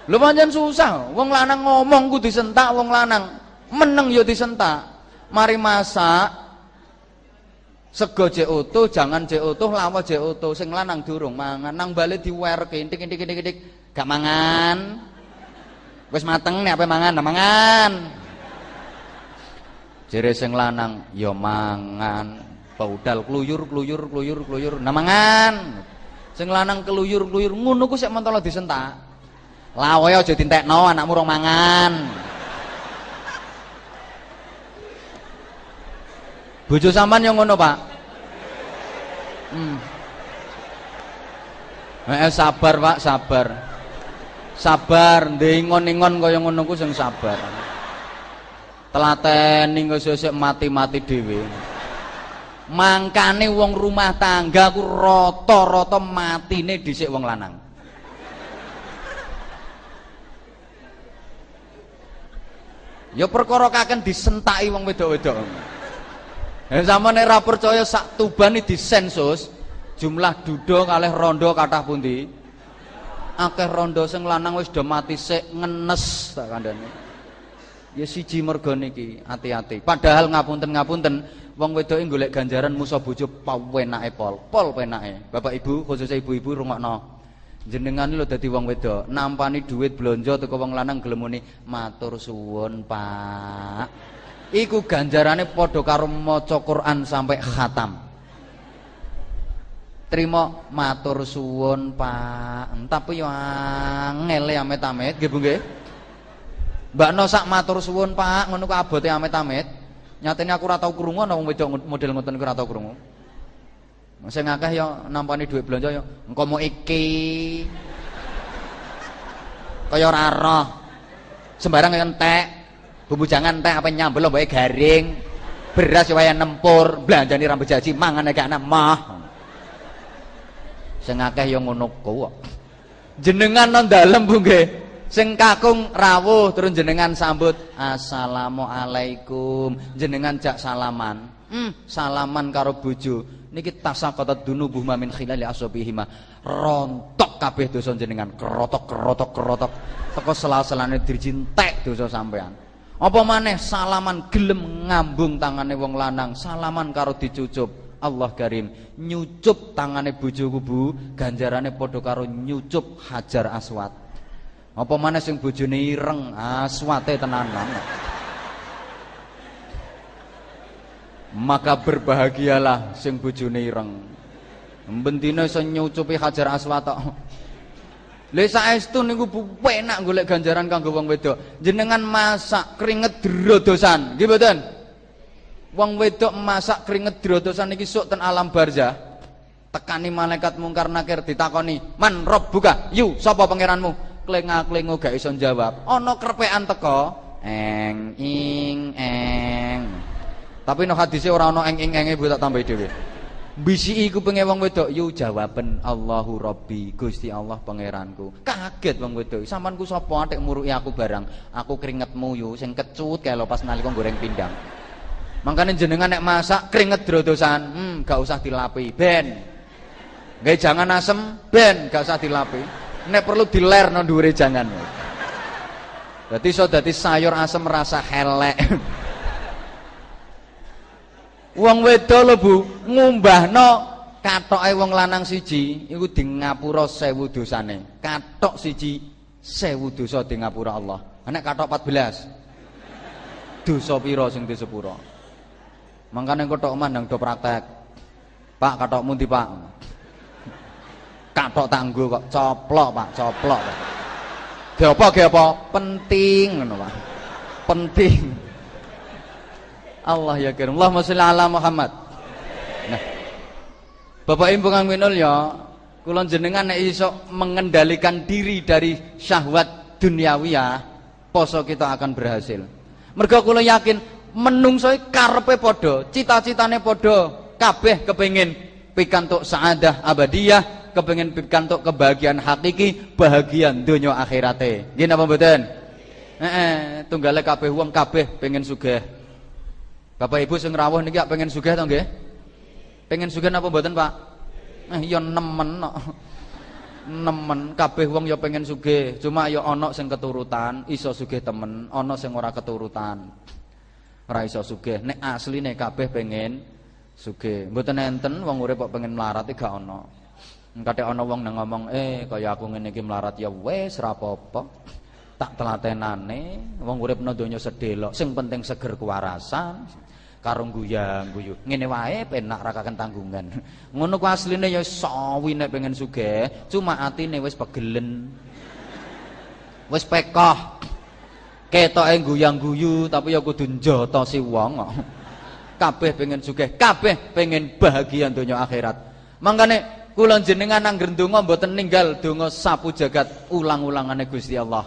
lu pancen susah. Wong lanang ngomong ku disentak wong lanang meneng yo disentak. Mari masak. Sego jek utuh jangan jek utuh lawa jek utuh. Sing lanang durung mangan nang bali diwerke intik intik intik intik gak mangan. Wis mateng nek apa mangan nah mangan. Jere sing lanang ya mangan, baudal kluyur kluyur kluyur kluyur namangan. Sing lanang keluyur kluyur ngono ku sik mentolo disentak. Lawe aja dintekno anakmu rong mangan. Bojo sampean yang ngono, Pak. Hmm. Eh sabar, Pak, sabar. Sabar, ndengon-ingon kaya ngono ku sing sabar telateni sesuk mati-mati dhewe mangkane wong rumah tangga ku rata-rata matine dhisik wong lanang. Ya perkara kaken disentaki wong wedok-wedok. Ya sama nek ra percaya sak tubane disensus jumlah dudo kalih rondo kathah pundi? Akeh rondo sing lanang wis do mati sik ngenes tak kandhane ya siji mergo niki hati-hati. Padahal ngapunten-ngapunten wong wedoke golek ganjaran musa bojo pawenake pol pol penake Bapak Ibu khususnya ibu-ibu rungokno. Jenengan lho dadi wong wedok nampani duit blonjo teko wong lanang gelem muni matur suwun Pak. Iku ganjarane padha karo maca Quran sampai khatam. Terima matur suwun Pak. Tapi yo angel ya amit-amit nggih Bu nggih Mbak No sak matur suwun Pak, ngono ku abote amit-amit. Nyatane aku ora tau krungu wedok model ngoten iku ora tau krungu. Sing akeh ya nampani dhuwit belanja ya engko mau iki. Kaya ora. Sembarang kaya entek. Bumbu jangan entek apa nyambel mbake garing. Beras ya waya nempur, belanjani rambut jaji mangan gak ana mah. Sing akeh ya ngono kok. Jenengan nang dalem Bu sing kakung rawuh terus jenengan sambut assalamualaikum. Jenengan jak salaman. Hmm, salaman karo bojo. Niki tasaqatat dunubuh min khilali asabihima rontok kabeh dosa jenengan. Kerotok kerotok kerotok. Teko sela-selane dirjintek dosa sampean. Apa maneh salaman gelem ngambung tangane wong lanang. Salaman karo dicucup. Allah Karim nyucup tangane bojoku Bu. Ganjarane padha karo nyucup Hajar Aswad apa mana sing bojone ireng, aswate tenanan. Maka berbahagialah sing bojone ireng. Bendina iso nyucupi Hajar Aswad tok. Lha saestu niku enak golek ganjaran kanggo wong wedok. Jenengan masak keringet drodosan, nggih mboten? Wong wedok masak keringet drodosan iki sok ten alam barzah. Tekani malaikat mungkar nakir ditakoni, "Man buka, Yu, sapa pangeranmu?" Klengak-klengo gak iso jawab ana krepekan teko eng ing eng. Tapi no hadise ora ana eng ing enge tak tambahi dhewe. Bisi kupinge wong wedok yu jawaben Allahu Rabbi Gusti Allah pangeranku. Kaget wong wedok. Samanku sapa atik muruki aku barang. Aku keringetmu yu sing kecut kae lo pas nalika goreng pindang. Makanya jenengan nek masak keringet drodosan, hmm gak usah dilapi, ben. Nggih jangan asem, ben gak usah dilapi. Nek perlu diler nang dhuwure jangan. Dadi iso dadi sayur asem rasa helek. Wong wedo lho Bu, ngumbahno katoke wong lanang siji iku di ngapura 1000 dosane. Katok siji 1000 dosa di ngapura Allah. Nek katok 14 dosa pira sing disepuro? Mangkane kotok mandang do praktek. Pak katokmu ndi, Pak? Katok tanggo kok coplok, Pak, coplok. Pak. Ge apa? Penting ngono, Pak. Penting. Allah ya kirim. Allahumma sholli ala Muhammad. Nah. Bapak Ibu kang minul ya, kula jenengan nek iso mengendalikan diri dari syahwat duniawiyah, poso kita akan berhasil. Mergo kula yakin menungso karepe padha, cita-citane padha, kabeh kepengin pikantuk saadah abadiyah, kepengin pikantuk kebahagiaan hakiki, bahagia donya akhirate. Nggih napa mboten? Heeh, tunggale kabeh wong kabeh pengen sugih. Bapak Ibu sing rawuh niki pengen sugih to nggih? Pengen sugih napa mboten, Pak? Eh ya nemen kok. [LAUGHS] Nemen kabeh wong ya pengen sugih, cuma ya ana sing keturutan, iso sugih temen, ana sing ora keturutan. Ora iso sugih. Nek asline kabeh pengen sugih. Mboten enten wong urip kok pengen melarat gak ana. Kadek ana wong nang ngomong, "Eh, kaya aku ngene iki melarat ya wis ora apa-apa." Tak telatenane wong urip nang donya sedelok, sing penting seger kewarasan. karo guyang guyu. Ngene wae penak ra tanggungan. [LAUGHS] Ngono ku asline ya sawi nek pengen sugih, cuma atine wis pegelen. Wis pekoh. Ketoke guyang guyu tapi ya kudu njata si wong. [LAUGHS] Kabeh pengen sugih, kabeh pengen bahagia donya akhirat. Mangkane kula jenengan angger ndonga mboten ninggal donga sapu jagat ulang-ulangane Gusti Allah.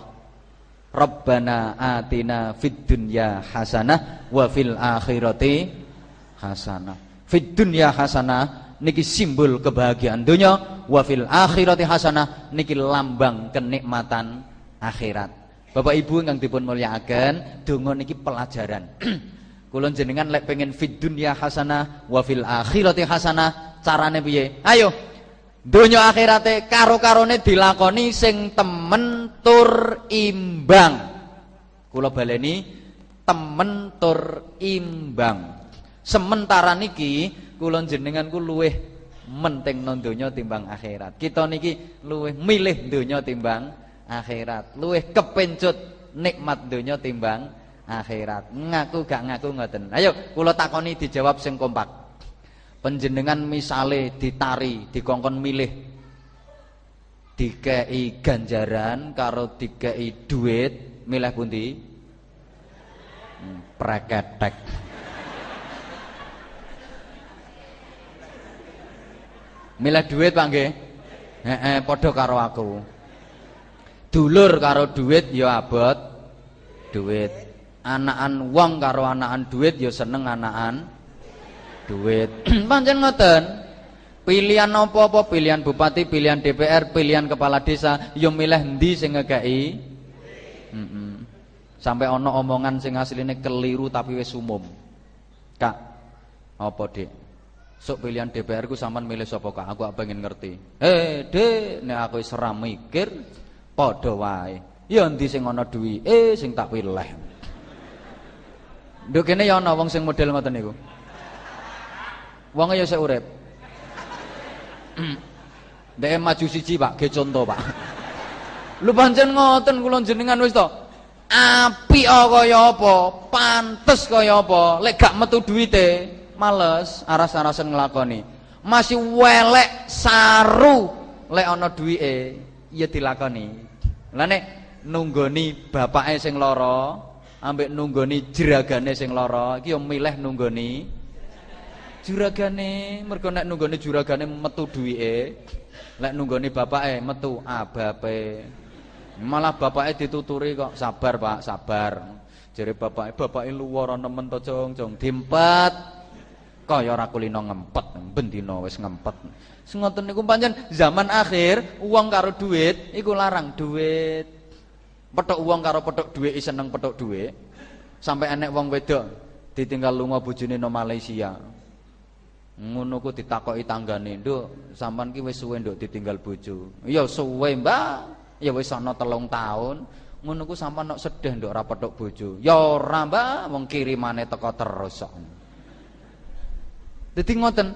Rabbana atina fid dunya hasanah wa fil akhirati hasanah. Fid dunya hasanah niki simbol kebahagiaan dunia wa fil akhirati hasanah niki lambang kenikmatan akhirat. Bapak Ibu yang dipun mulyakaken, donga niki pelajaran. [CLEARS THROAT] Kula jenengan lek pengen fid dunya hasanah wa fil akhirati hasanah, carane piye? Ayo Donya akhirate karo-karone dilakoni sing temen tur imbang. Kula baleni temen tur imbang. Sementara niki kula jenengan ku luweh menting nang donya timbang akhirat. Kita niki luweh milih donya timbang akhirat. Luweh kepencut nikmat donya timbang akhirat. Ngaku gak ngaku ngoten. Ayo kula takoni dijawab sing kompak penjenengan misale ditari dikongkon milih. Dikei ganjaran karo dikei duit milih pundi? Hmm, preketek. Milih duit Pak nggih? Heeh padha karo aku. Dulur karo duit ya abot. Duit. Anakan wong karo anakan duit ya seneng anakan duit. [CLEARS THROAT] Pancen ngoten. Pilihan apa-apa, pilihan bupati, pilihan DPR, pilihan kepala desa, yo milih endi sing ngekeki? Heeh. Sampai ana omongan sing asline keliru tapi wis umum. Kak, apa Dik? Sok pilihan DPR ku sampean milih sapa Kak? Aku pengen ngerti. Eh, Dik, nek aku ora mikir padha wae. Ya endi sing ana duwi? Eh, sing tak pilih. Nduk kene ya ana wong sing model ngoten niku. Wong ya sik urip. [CLEARS THROAT] Dek maju siji Pak, ge Pak. [LAUGHS] Lu pancen ngoten kula jenengan wis to. Apik kaya apa, pantes kaya apa, lek gak metu duwite, males aras-arasen nglakoni. Masih welek saru lek ana duwike, ya dilakoni. Lah nek nunggoni bapake sing lara, ambek nunggoni jeragane sing lara, iki ya milih nunggoni juragane mergo nek nunggone juragane metu duwike lek nunggone bapake metu abape malah bapake dituturi kok sabar Pak sabar Jare bapake, bapake luwara nemen to, Jong, Jong. Diempet. Kaya ora kulino ngempet, bendina wis ngempet. Ngoten niku pancen zaman akhir uang karo duit iku larang duit. Petuk uang karo petuk duit seneng petuk duit. Sampai enek wong wedok ditinggal lunga bojone nang Malaysia. Ngono ku ditakoki tanggane, "Nduk, sampean ki wis suwe nduk ditinggal bojo." "Ya suwe, Mbak. Ya wis ana telung tahun." Ngono ku sampean nok sedih nduk ora petuk bojo. "Ya ora, Mbak, wong kirimane teko terus kok." Dadi ngoten.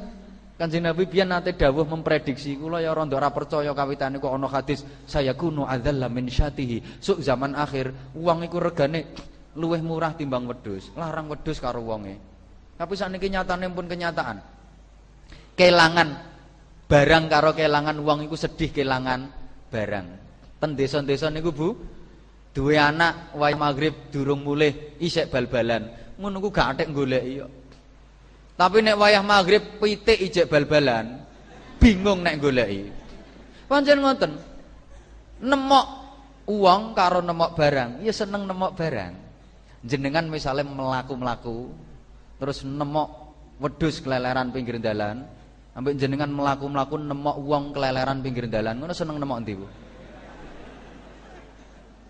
Kanjeng Nabi biyen nate dawuh memprediksi kula ya ora nduk ora percaya kawitane kok ana hadis saya kunu adzalla min syatihi. Suk zaman akhir uang iku regane luwih murah timbang wedhus. Larang wedhus karo wonge. Tapi sakniki nyatane pun kenyataan kelangan barang karo kelangan uang iku sedih kelangan barang. Ten desa-desa niku Bu, duwe anak wae maghrib durung mulih isek bal-balan. Ngono ku gak atik goleki yo. Tapi nek wayah maghrib pitik ijek bal-balan, bingung nek goleki. Pancen ngoten. Nemok uang karo nemok barang, ya seneng nemok barang. Jenengan misalnya melaku-melaku terus nemok wedhus keleleran pinggir dalan, Ambek jenengan melaku-melaku nemok uang keleleran pinggir dalan, ngono seneng nemok endi, Bu?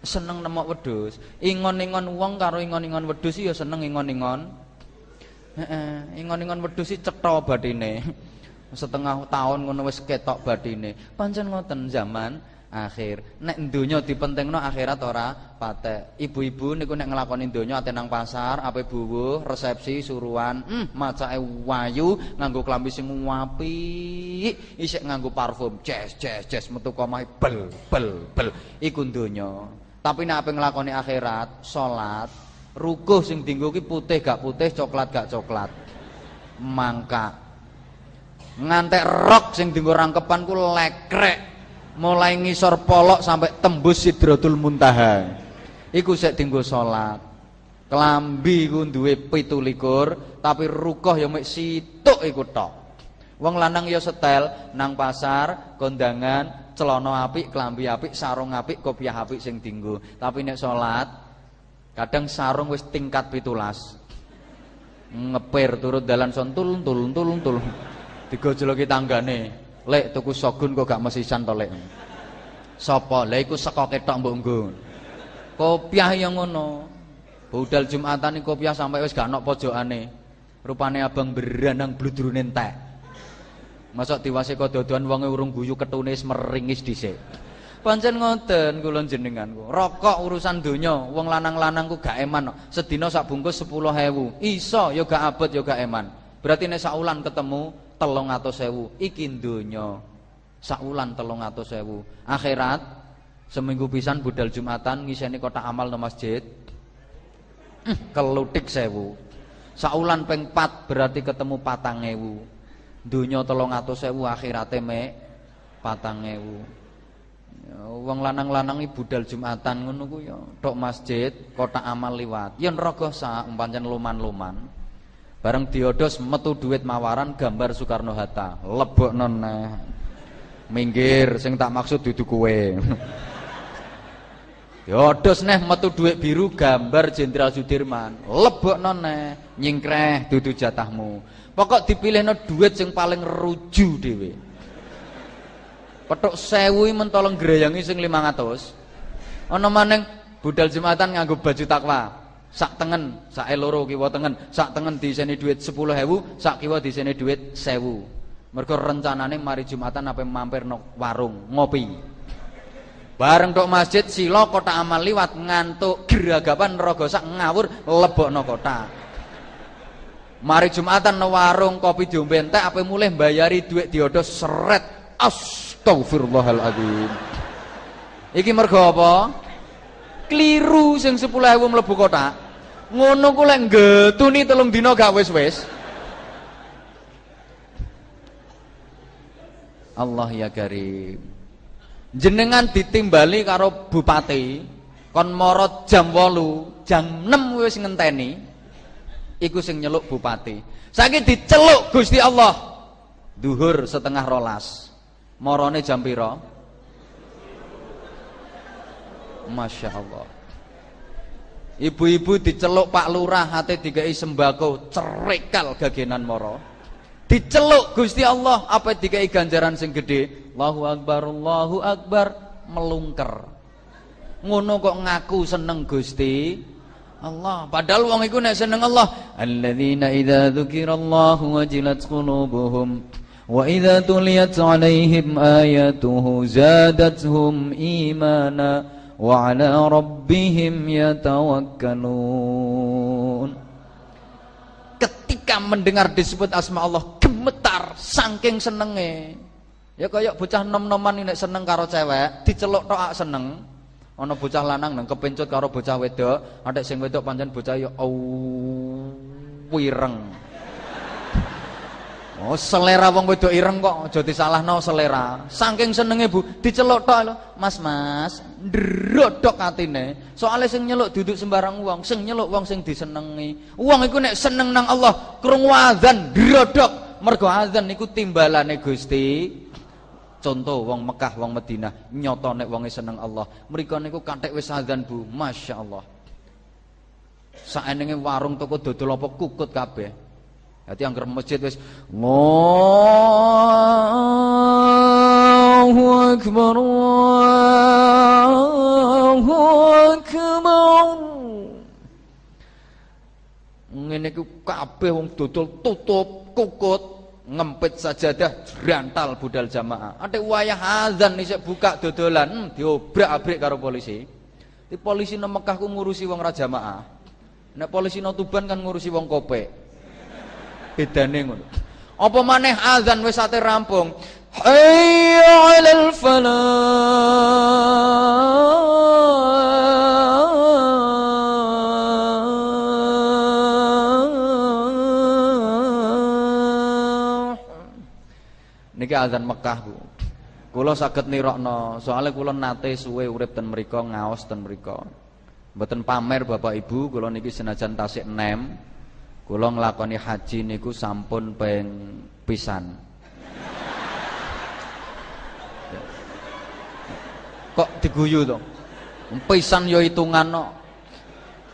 Seneng nemok wedhus. Ingon-ingon uang karo ingon-ingon wedhus ya seneng ingon-ingon. Heeh, ingon-ingon wedhus iki cetha bathine. Setengah tahun ngono wis ketok bathine. Pancen ngoten zaman akhir. Nek donya dipentingno akhirat ora patek. Ibu-ibu niku nek nglakoni donya ate nang pasar, buwuh, resepsi, suruhan, hmm, macake wayu, nganggo klambi sing apik, isik nganggo parfum, ces ces ces metu komahe bel bel bel. Iku donya. Tapi nek ape nglakoni akhirat, salat, rukuh sing dienggo ki putih gak putih, coklat gak coklat. Mangka ngantek rok sing dienggo rangkepan ku lekrek mulai ngisor polok sampai tembus Sidratul Muntaha. Iku sik dienggo salat. Klambi ku duwe 17 tapi rukoh ya mek situk iku tok. Wong lanang ya setel nang pasar, kondangan, celana apik, klambi apik, sarung apik, kopiah apik sing dienggo. Tapi nek salat kadang sarung wis tingkat pitulas. Ngepir turut dalan sontul tul tul tul. Digojloki tanggane. Lek tuku sogun kok gak mesisan to lek. Sapa? Lah iku saka ketok mbok nggo. Kopiah yang ngono. Budal Jumatan iki kopiah sampai wis gak ana pojokane. Rupane abang beranang bludrune entek. Masuk diwase kododoan wonge urung guyu ketune meringis dhisik. Pancen ngoten kula jenenganku. Rokok urusan donya, wong lanang-lanang ku gak eman. Sedina sak bungkus 10.000. Iso ya gak abot ya gak eman. Berarti nek sak ulan ketemu telung atau sewu iki donya saulan telung atau sewu akhirat seminggu pisan budal jumatan ngiseni kota amal no masjid kelutik sewu. Saulan peng pat berarti ketemu patang ewu. Dunya telung atau sewu akhirate me patang ewu. Wong lanang-lanang budal jumatan ngono ku ya tok masjid kota amal liwat. Yen rogoh sak pancen luman-luman Bareng diodos metu duit mawaran gambar Soekarno Hatta. Lebokno neh. Minggir sing tak maksud dudu kowe. [LAUGHS] Diodos neh metu duit biru gambar Jenderal Sudirman. Lebokno neh nyingkreh dudu jatahmu. Pokok dipilihno duit sing paling ruju dhewe. Petuk sewu mentolong greyangi sing 500. Ana maneng budal Jumatan nganggo baju takwa sak tengen sak loro kiwa tengen. Sak tengen duit 10.000 sak kiwa diseni duit 1000 mergo rencanane mari Jumatan apa mampir no warung ngopi. Bareng tok masjid silo kota amal liwat ngantuk geragapan rogo sak ngawur lebokno kota. Mari Jumatan no warung kopi diombe entek apa mulai bayari duit diodos seret. Astagfirullahaladzim iki mergo apa? Kliru sing 10.000 mlebu kotak. Ngono ku lek getuni telung dina gak wis-wis. Allah ya karim. Jenengan ditimbali karo bupati kon moro jam 8, jam 6 wis ngenteni. Iku sing nyeluk bupati. Saiki diceluk Gusti Allah. Duhur setengah rolas. Morone jam pira? Masya Allah Ibu-ibu diceluk Pak Lurah ate dikai sembako cerekal gagenan moro. Diceluk Gusti Allah apa dikai ganjaran sing gede. Allahu akbar Allahu akbar melungker. Ngono kok ngaku seneng Gusti Allah. Padahal wong iku nek seneng Allah, alladzina idza dzukirallahu wajilat qulubuhum wa idza tuliyat alaihim ayatuhu zadatuhum imana ala rabbihim yatawakkalun ketika mendengar disebut asma Allah gemetar saking senenge ya kaya bocah nom-noman ini seneng karo cewek diceluk tok seneng ana bocah lanang nang kepencut karo bocah wedok adek sing wedok pancen bocah ya wireng Oh, selera wong wedok ireng kok aja disalahno selera. Saking senenge Bu, diceluk tok lho. Mas, Mas, ndrodok atine. Soale sing nyeluk duduk sembarang wong, sing nyeluk wong sing disenengi. Wong iku nek seneng nang Allah, krungu azan ndrodok. Mergo azan niku timbalane Gusti. Contoh wong Mekah, wong Madinah, nyoto nek wonge seneng Allah. Mriko niku kanthek wis azan Bu, Masya Allah. Saenenge warung toko dodol apa kukut kabeh. Hati yang masjid wis Allahu akbar kabeh wong dodol tutup kukut ngempit sajadah rantal budal jamaah. Ada wayah azan isek buka dodolan hmm, diobrak-abrik karo polisi. Di polisi nang Mekah ku ngurusi wong ra jamaah. Nek polisi nang Tuban kan ngurusi wong kopek bedane ngono apa maneh azan wis ate rampung hayya 'alal falah niki azan Mekah Bu kula saged nirokno soalnya kula nate suwe urip ten mriku ngaos ten mriku mboten pamer Bapak Ibu kula niki senajan tasik nem Kula nglakoni haji niku sampun ping pisan. Kok diguyu to? Pisan yo hitungan no.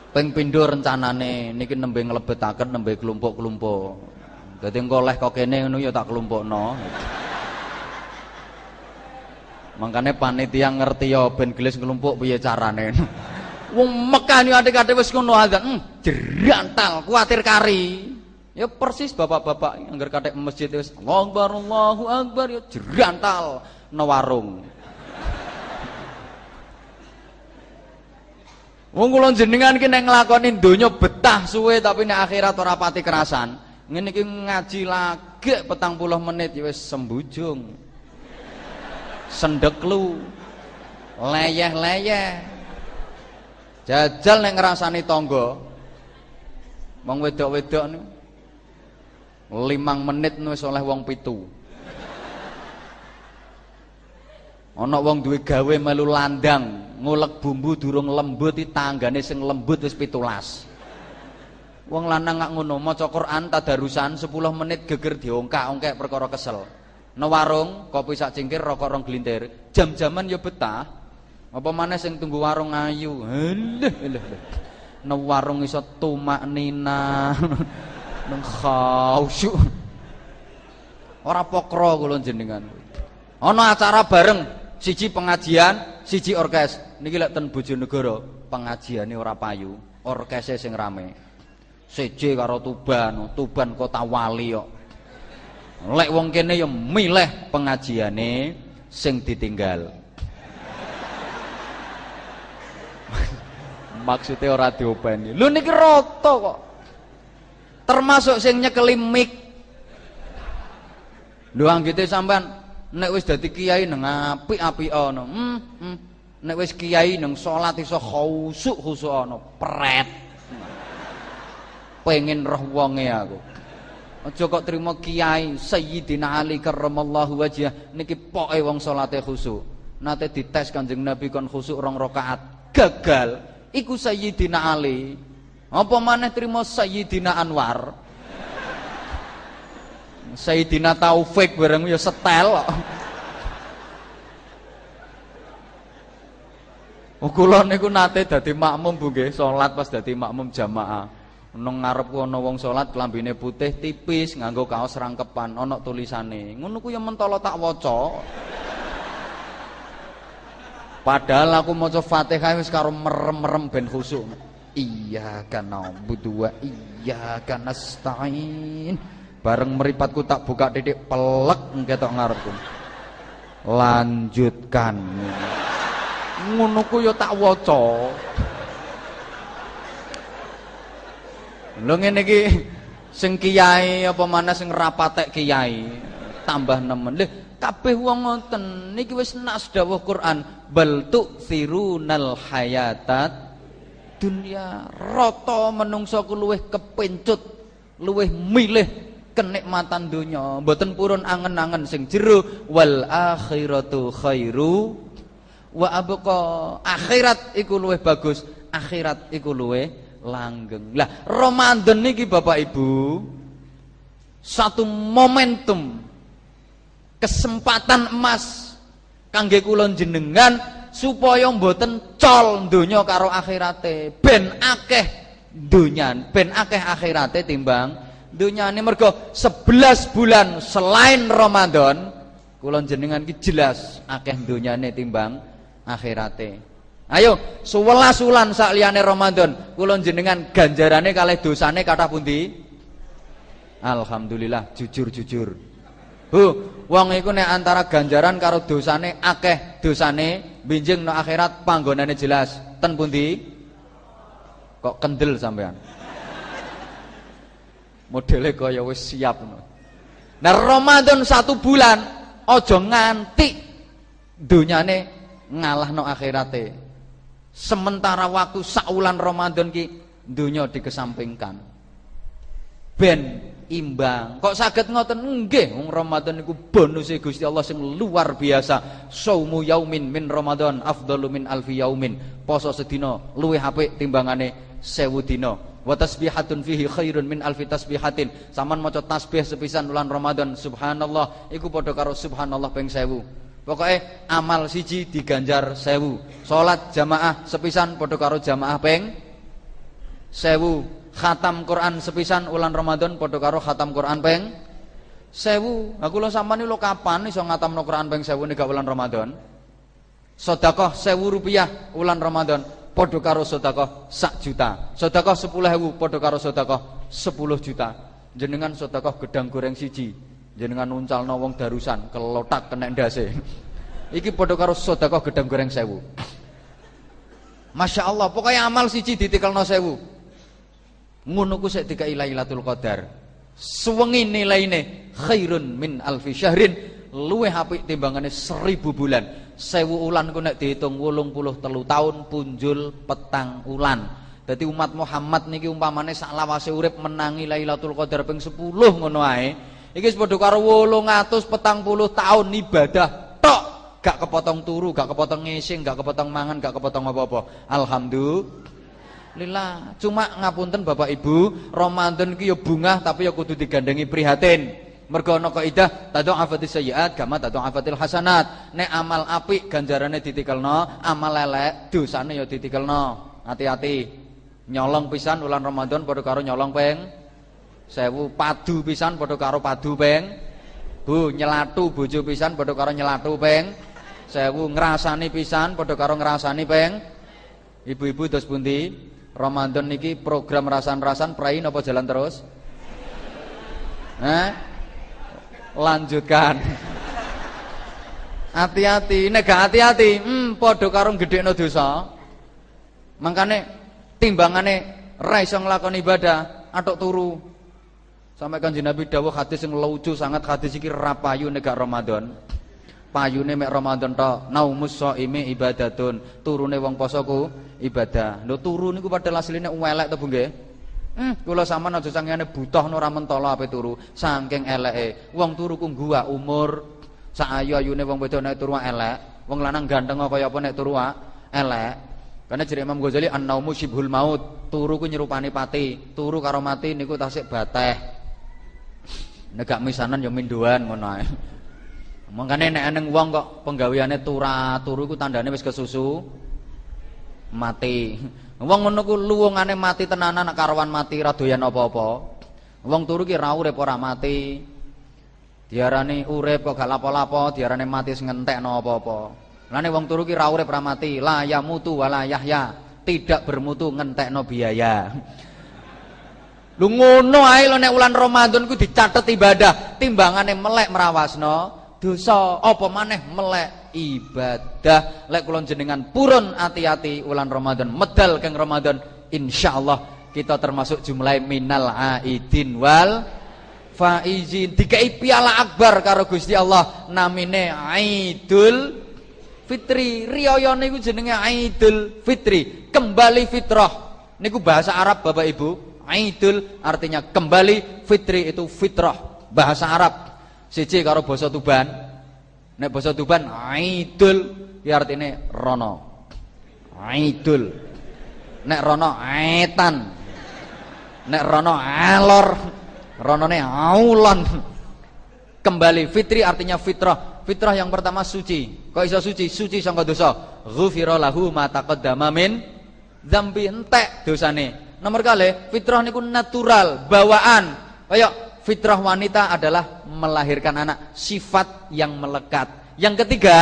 Ping pindho rencanane niki nembe nglebetaken nembe kelompok-kelompok. Dadi engko oleh kok kene ngono ya tak kelompokno. Mangkane panitia ngerti ya ben gelis ngelumpuk piye carane. Wong Mekah ni adik-adik wis ngono azan, hmm, jerantal, kuatir kari. Ya persis bapak-bapak anggar kadek masjid wis Akbar Allahu Akbar ya jerantal no warung. Wong kula jenengan ki nek nglakoni donya betah suwe tapi nek akhirat ora pati kerasan. Ngene iki ngaji lagi petang puluh menit ya wis sembujung. Sendeklu. Leyeh-leyeh. Jajal nek ngrasani tangga. Wong wedok-wedok niku limang menit wis oleh wong pitu. Ana wong duwe gawe melu landang, ngulek bumbu durung lembut iki tanggane sing lembut wis 17. Wong lanang gak ngono, maca Quran tadarusan 10 menit geger diongkak-ongkek perkara kesel. Nang warung kopi sak cingkir rokok rong glintir, jam-jaman ya betah. Apa mana sing tunggu warung ayu? Nang warung iso tumak nina. [LAUGHS] Nang khausyu. Ora pokro kula jenengan. Acara bareng, siji pengajian, siji orkes. Niki lek ten Bojonegoro, pengajiane ora payu, orkese sing rame. Seje karo Tuban, Tuban kota wali kok. Lek wong kene ya milih pengajiane sing ditinggal. [LAUGHS] maksudnya ora diopeni lu niki kok termasuk sing nyekeli mik lho anggite sampean nek wis dadi kiai nang apik-apik ana hmm, hmm. nek wis kiai nang salat iso khusuk khusuk ana pret pengen roh wonge aku. Aja kok trimo kiai Sayyidina Ali karramallahu wajhah niki poke wong salate khusuk. Nate dites Kanjeng Nabi kon khusuk rong rakaat. Gagal. Iku Sayyidina Ali. Apa maneh terima Sayyidina Anwar? Sayyidina Taufik bareng ya setel Oh, kula niku nate dadi makmum Bu nggih, salat pas dadi makmum jamaah. Nang ngarep ana wong salat klambine putih tipis nganggo kaos rangkepan ana tulisane. Ngono ku ya mentolo tak waca. Padahal aku maca Fatihah wis karo merem-merem ben khusuk. Iya kana wa iya kana nasta'in. Bareng meripatku tak buka titik pelek ketok ngarepku. Lanjutkan ngono ku ya tak waca lho ngene iki sing kiai apa mana sing rapatek kiai tambah nemen. Lho kabeh wong ngoten niki wis nas dawuh Quran bal tu'thirunal hayatat dunia rata menungso ku luwih kepencut luwih milih kenikmatan dunia mboten purun angen-angen sing jero wal akhiratu khairu. Wa abqa akhirat iku luwih bagus akhirat iku luwih langgeng. Lah Ramadan niki Bapak Ibu satu momentum kesempatan emas kangge kula jenengan supaya mboten col donya karo akhirate. Ben akeh donya ben akeh akhirate timbang ini mergo 11 bulan selain Ramadan kula jenengan ki jelas akeh donyane timbang akhirate. Ayo, sewelas wulan sak liyane Ramadan, kula jenengan ganjarane kalih dosane kathah pundi? Alhamdulillah, jujur-jujur. Bu, wong iku nek antara ganjaran karo dosane akeh dosane, binjing no akhirat panggonane jelas. Ten pundi? Kok kendel sampean? Modele kaya wis siap no. Nah Ramadan satu bulan, ojo nganti dunyane ngalahno akhirate. Sementara waktu saulan Ramadan ki dunia dikesampingkan. Ben imbang. Kok saged ngoten nggih wong Ramadan niku bonus Gusti Allah sing luar biasa. Saumu yaumin min Ramadan afdalu min alfi yaumin. Poso sedina luwih apik timbangane sewu dina. Wa tasbihatun fihi khairun min alfi tasbihatin. Saman maca tasbih sepisan bulan Ramadan subhanallah iku padha karo subhanallah ping 1000. Pokoknya amal siji diganjar sewu. Salat jamaah sepisan padha karo jamaah peng sewu. Khatam Quran sepisan ulan Ramadan padha karo khatam Quran peng sewu. Aku lo sampean lo kapan iso ngatamno Quran peng sewu nek ulan Ramadan? Sedekah sewu rupiah ulan Ramadan padha karo sedekah sak juta. Sedekah 10.000 padha karo sedekah 10 juta. Jenengan sedekah gedang goreng siji jenengan nuncalno wong darusan kelotak kena ndase. Iki padha karo sedekah gedang goreng sewu. Masya Allah pokoknya amal siji ditikelno sewu. Ngono ku sik dikai Lailatul Qadar. Suwengi nilaine khairun min alfi syahrin. Luwih apik timbangane seribu bulan. Sewu ulan ku nek dihitung wolung puluh telu tahun punjul petang ulan. Jadi umat Muhammad niki umpamane sak lawase urip menangi Lailatul Qadar ping 10 ngono ae Iki padha karo 840 tahun ibadah tok, gak kepotong turu, gak kepotong ngising, gak kepotong mangan, gak kepotong apa-apa. Alhamdulillah. Cuma ngapunten Bapak Ibu, Ramadan iki ya bunga tapi ya kudu digandengi prihatin. Mergo ana kaidah tad'afatis sayyiat kama tad'afatil hasanat. Nek amal apik ganjarane ditikelno, amal elek dosane ya ditikelno. Hati-hati. Nyolong pisan ulan Ramadan padha karo nyolong peng sewu padu pisan padha karo padu peng. Bu nyelatu bojo pisan padha karo nyelatu peng. Sewu ngrasani pisan padha karo ngrasani peng. Ibu-ibu dos pundi? Ramadan niki program rasan-rasan prai napa jalan terus? Eh lanjutkan. Hati-hati nek hati-hati hmm padha karo gedhekno dosa. Mangkane timbangane ra iso nglakoni ibadah atok turu Sampai kanjeng Nabi dawuh hadis yang lucu sangat hadis iki ra payu nek Ramadan. Payune mek Ramadan tok. Naumus shaimi ibadatun. Turune wong poso ku ibadah. Lho turu niku padahal asline elek to Bu nggih? Hmm, kula sampean aja sangene butuh ora mentolo ape turu, saking eleke. Wong turu ku gua umur sak ayu-ayune wong wedok nek turu elek, wong lanang ganteng kaya apa nek turu elek. Karena jadi Imam Ghazali an-naumu syibhul maut, turu ku nyerupani pati, turu karo mati niku tasik bateh. Nek gak misanan ya minduan ngono ae. Nek eneng wong kok penggaweane tura turu iku tandane wis kesusu. mati. Wong ngono ku luwungane mati tenanan nek karuan mati ra doyan apa-apa. Wong turu ki ra urip ora mati. Diarani urip kok gak lapo-lapo, diarani mati sing ngentekno apa-apa. Lane wong turu ki ra urip ra mati, la yamutu wala yahya, tidak bermutu ngentekno biaya. Lu ngono ae lho nek wulan Ramadan ku dicatet ibadah, timbangane melek merawasno dosa, apa maneh melek ibadah. Lek kula jenengan purun hati-hati wulan Ramadan, medal keng Ramadan, insyaallah kita termasuk jumlah minal aidin wal faizin. Dikai piala akbar karo Gusti Allah namine Aidul Fitri. Riyaya niku jenenge Aidul Fitri kembali fitrah. Niku bahasa Arab Bapak Ibu Aidul artinya kembali Fitri itu fitrah bahasa Arab. Siji karo basa Tuban. Nek basa Tuban Aidul ya artinya rono. Aidul. Nek rono etan nek rono alor. Ronone aulan. Kembali fitri artinya fitrah. Fitrah yang pertama suci. Kok iso suci? Suci sangka dosa. Ghufira lahu ma taqaddama min dzambi. Entek dosane nomor kali fitrah niku natural bawaan. Kaya fitrah wanita adalah melahirkan anak sifat yang melekat. Yang ketiga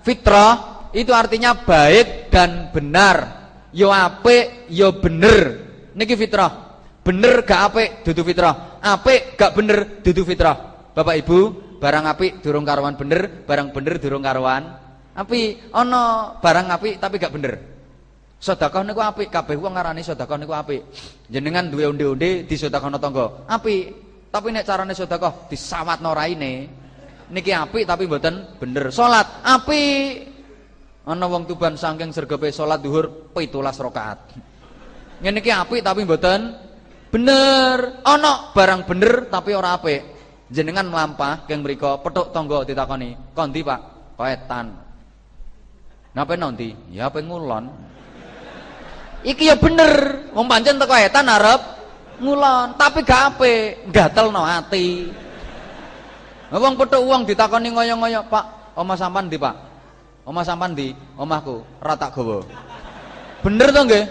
fitrah itu artinya baik dan benar. Yo apik yo bener. Niki fitrah. Bener gak apik dudu fitrah. Apik gak bener dudu fitrah. Bapak Ibu barang apik durung karuan bener barang bener durung karuan api ono barang apik tapi gak bener sedekah niku apik? Kabeh wong ngarani sedekah niku apik. Jenengan duwe onde-onde disedekahno tangga. Apik. Tapi nek carane sedekah disawatno raine. Niki apik tapi mboten bener. Salat apik. Ana wong tuban saking sregepe salat zuhur 17 rakaat. Ngene iki apik tapi mboten bener. Ono barang bener tapi ora apik. Jenengan melampah keng mriko petuk tangga ditakoni. Kondi Pak? Koetan. Napa nanti ya apa ngulon iki ya bener. Wong pancen teko etan arep ngulon tapi gak apik gatel no ati wong petuk wong ditakoni ngoyo-ngoyo Pak omah sampan di Pak? Omah sampan di omahku rata gawa. Bener to nggih?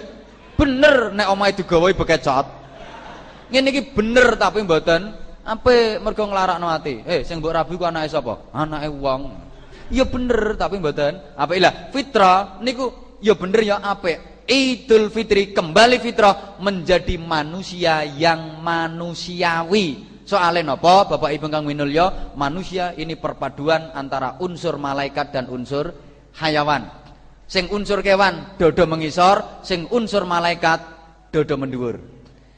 Bener nek omahe digawe bekecot. Ngene iki bener tapi mboten. Apa mergo nglarakno ati? Eh sing mbok rabi ku anake sapa? Anake wong. Ya bener tapi mboten. Apa ilah fitrah niku ya bener ya apik Idul Fitri kembali fitrah menjadi manusia yang manusiawi. Soalnya napa Bapak Ibu kang winulya manusia ini perpaduan antara unsur malaikat dan unsur hayawan. Sing unsur kewan dodo mengisor sing unsur malaikat dodo menduwur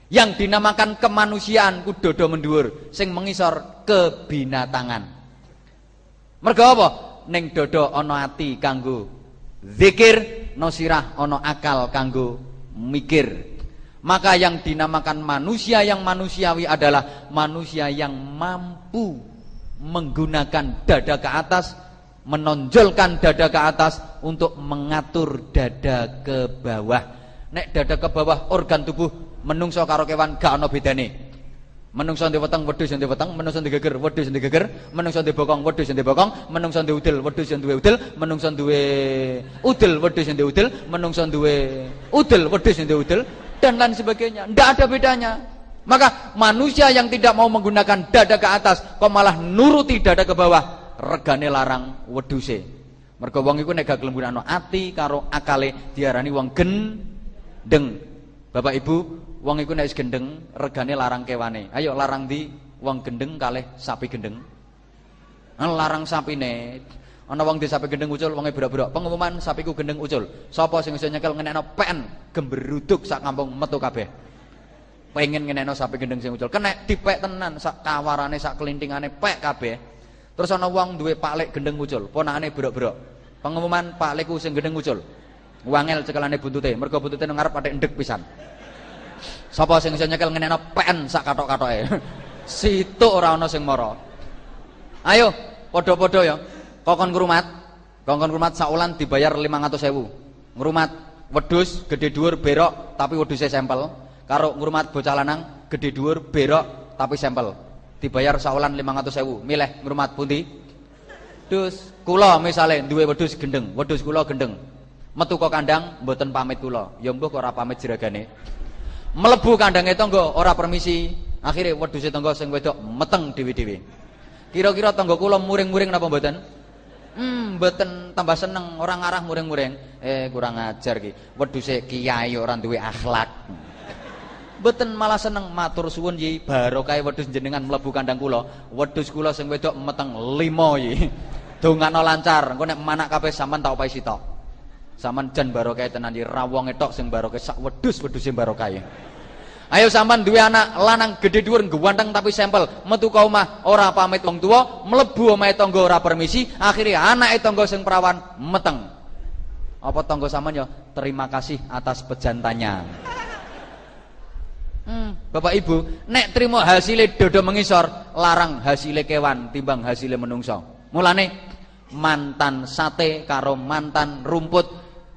yang dinamakan kemanusiaan ku dodo menduwur sing mengisor kebinatangan. Mergo apa? Ning dodo ana ati zikir no sirah ana akal kanggo mikir. Maka yang dinamakan manusia yang manusiawi adalah manusia yang mampu menggunakan dada ke atas menonjolkan dada ke atas untuk mengatur dada ke bawah. Nek dada ke bawah organ tubuh menungso karo kewan gak ana bedane menungso ndek weteng wedhus ndek weteng. Menungso ndek geger wedhus ndek geger. Menungso ndek bokong wedhus ndek bokong. Menungso ndek udel wedhus ndek udel menungso duwe udel wedhus ndek udel menungso duwe udel wedhus ndek udel dan lain sebagainya. Ndak ada bedanya. Maka manusia yang tidak mau menggunakan dada ke atas kok malah nuruti dada ke bawah? Regane larang wedhuse. Mergo wong iku nek gak gelem ati karo akale diarani wong gendeng. Bapak Ibu wong iku nek gendeng regane larang kewane. Ayo larang di wong gendeng kalih sapi gendeng. Nah, larang sapine. Ana wong di sapi gendeng ucul wonge berak-berak. Pengumuman sapiku gendeng ucul. Sapa sing iso nyekel ngenekno pen gemberuduk sak kampung metu kabeh. Pengen ngenekno sapi gendeng sing ucul. Kenek dipek tenan sak kawarane sak kelintingane pek kabeh. Terus ana wong duwe paklek gendeng ucul, ponakane berak-berak. Pengumuman paklekku sing gendeng ucul. Wangel cekelane buntute, mergo buntute nang ngarep patek ndek pisan. Sapa sing iso nyekel ngenekno pen sak katok-katoke. [LAUGHS] Situ ora ana sing mara. Ayo, padha-padha ya. Kokon ngrumat. Kokon ngrumat saulan dibayar 500.000. Ngrumat wedhus gede dhuwur berok tapi wedhuse sampel. Karo ngrumat bocah lanang gede dhuwur berok tapi sampel. Dibayar saulan 500.000. Milih ngrumat pundi? Dus kula misale duwe wedhus gendeng, wedhus kula gendeng. Metu kok kandang mboten pamit kula. Ya mbah kok ora pamit jeragane. Mlebu kandange tangga ora permisi. Akhire wedhuse tangga sing wedok meteng dhewe-dhewe. Kira-kira tangga kula muring-muring napa mboten? Hmm, mboten tambah seneng, orang ngarah muring-muring. Eh, kurang ajar ki. Wedhuse kiai ora duwe akhlak. Mboten malah seneng matur suwun yi barokah wedhus jenengan mlebu kandang kula. Wedhus kula sing wedok meteng 5 yi. Dongano lancar, engko nek manak kabeh sampean tak opahi sitok. Saman jan barokah tenan iki rawong etok sing barokah sak wedhus-wedhus sing barokah. Ayo sampean duwe anak lanang gede dhuwur ganteng tapi sampel, metu ka omah ora pamit wong tuwa, mlebu omahe tangga ora permisi, akhirnya anake tangga sing perawan meteng. Apa tangga sampean ya terima kasih atas pejantannya. Hmm, Bapak Ibu, nek trimo hasilnya dodo mengisor, larang hasilnya kewan timbang hasilnya menungso. Mulane mantan sate karo mantan rumput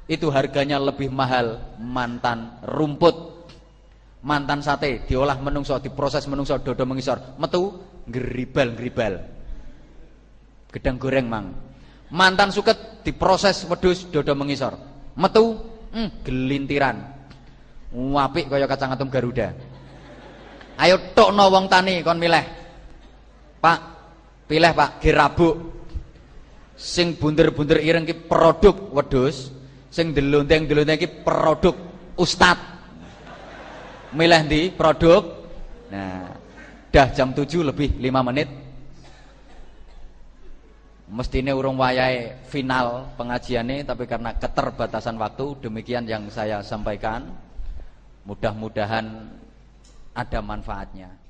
itu harganya lebih mahal mantan rumput. Mantan sate diolah menungso diproses menungso dodo mengisor. Metu geribal geribal gedang goreng mang. Mantan suket diproses wedus dodo mengisor. Metu hmm, gelintiran. Wapik kaya kacang atom garuda. Ayo tokno wong tani kon milih. Pak pilih pak. Girabuk sing bunder-bunder ireng ki produk wedus sing delonteng-delonteng iki produk ustad. Milih di produk? Nah dah jam 7 lebih 5 menit. Mestine urung wayahe final pengajiannya tapi karena keterbatasan waktu demikian yang saya sampaikan. Mudah-mudahan ada manfaatnya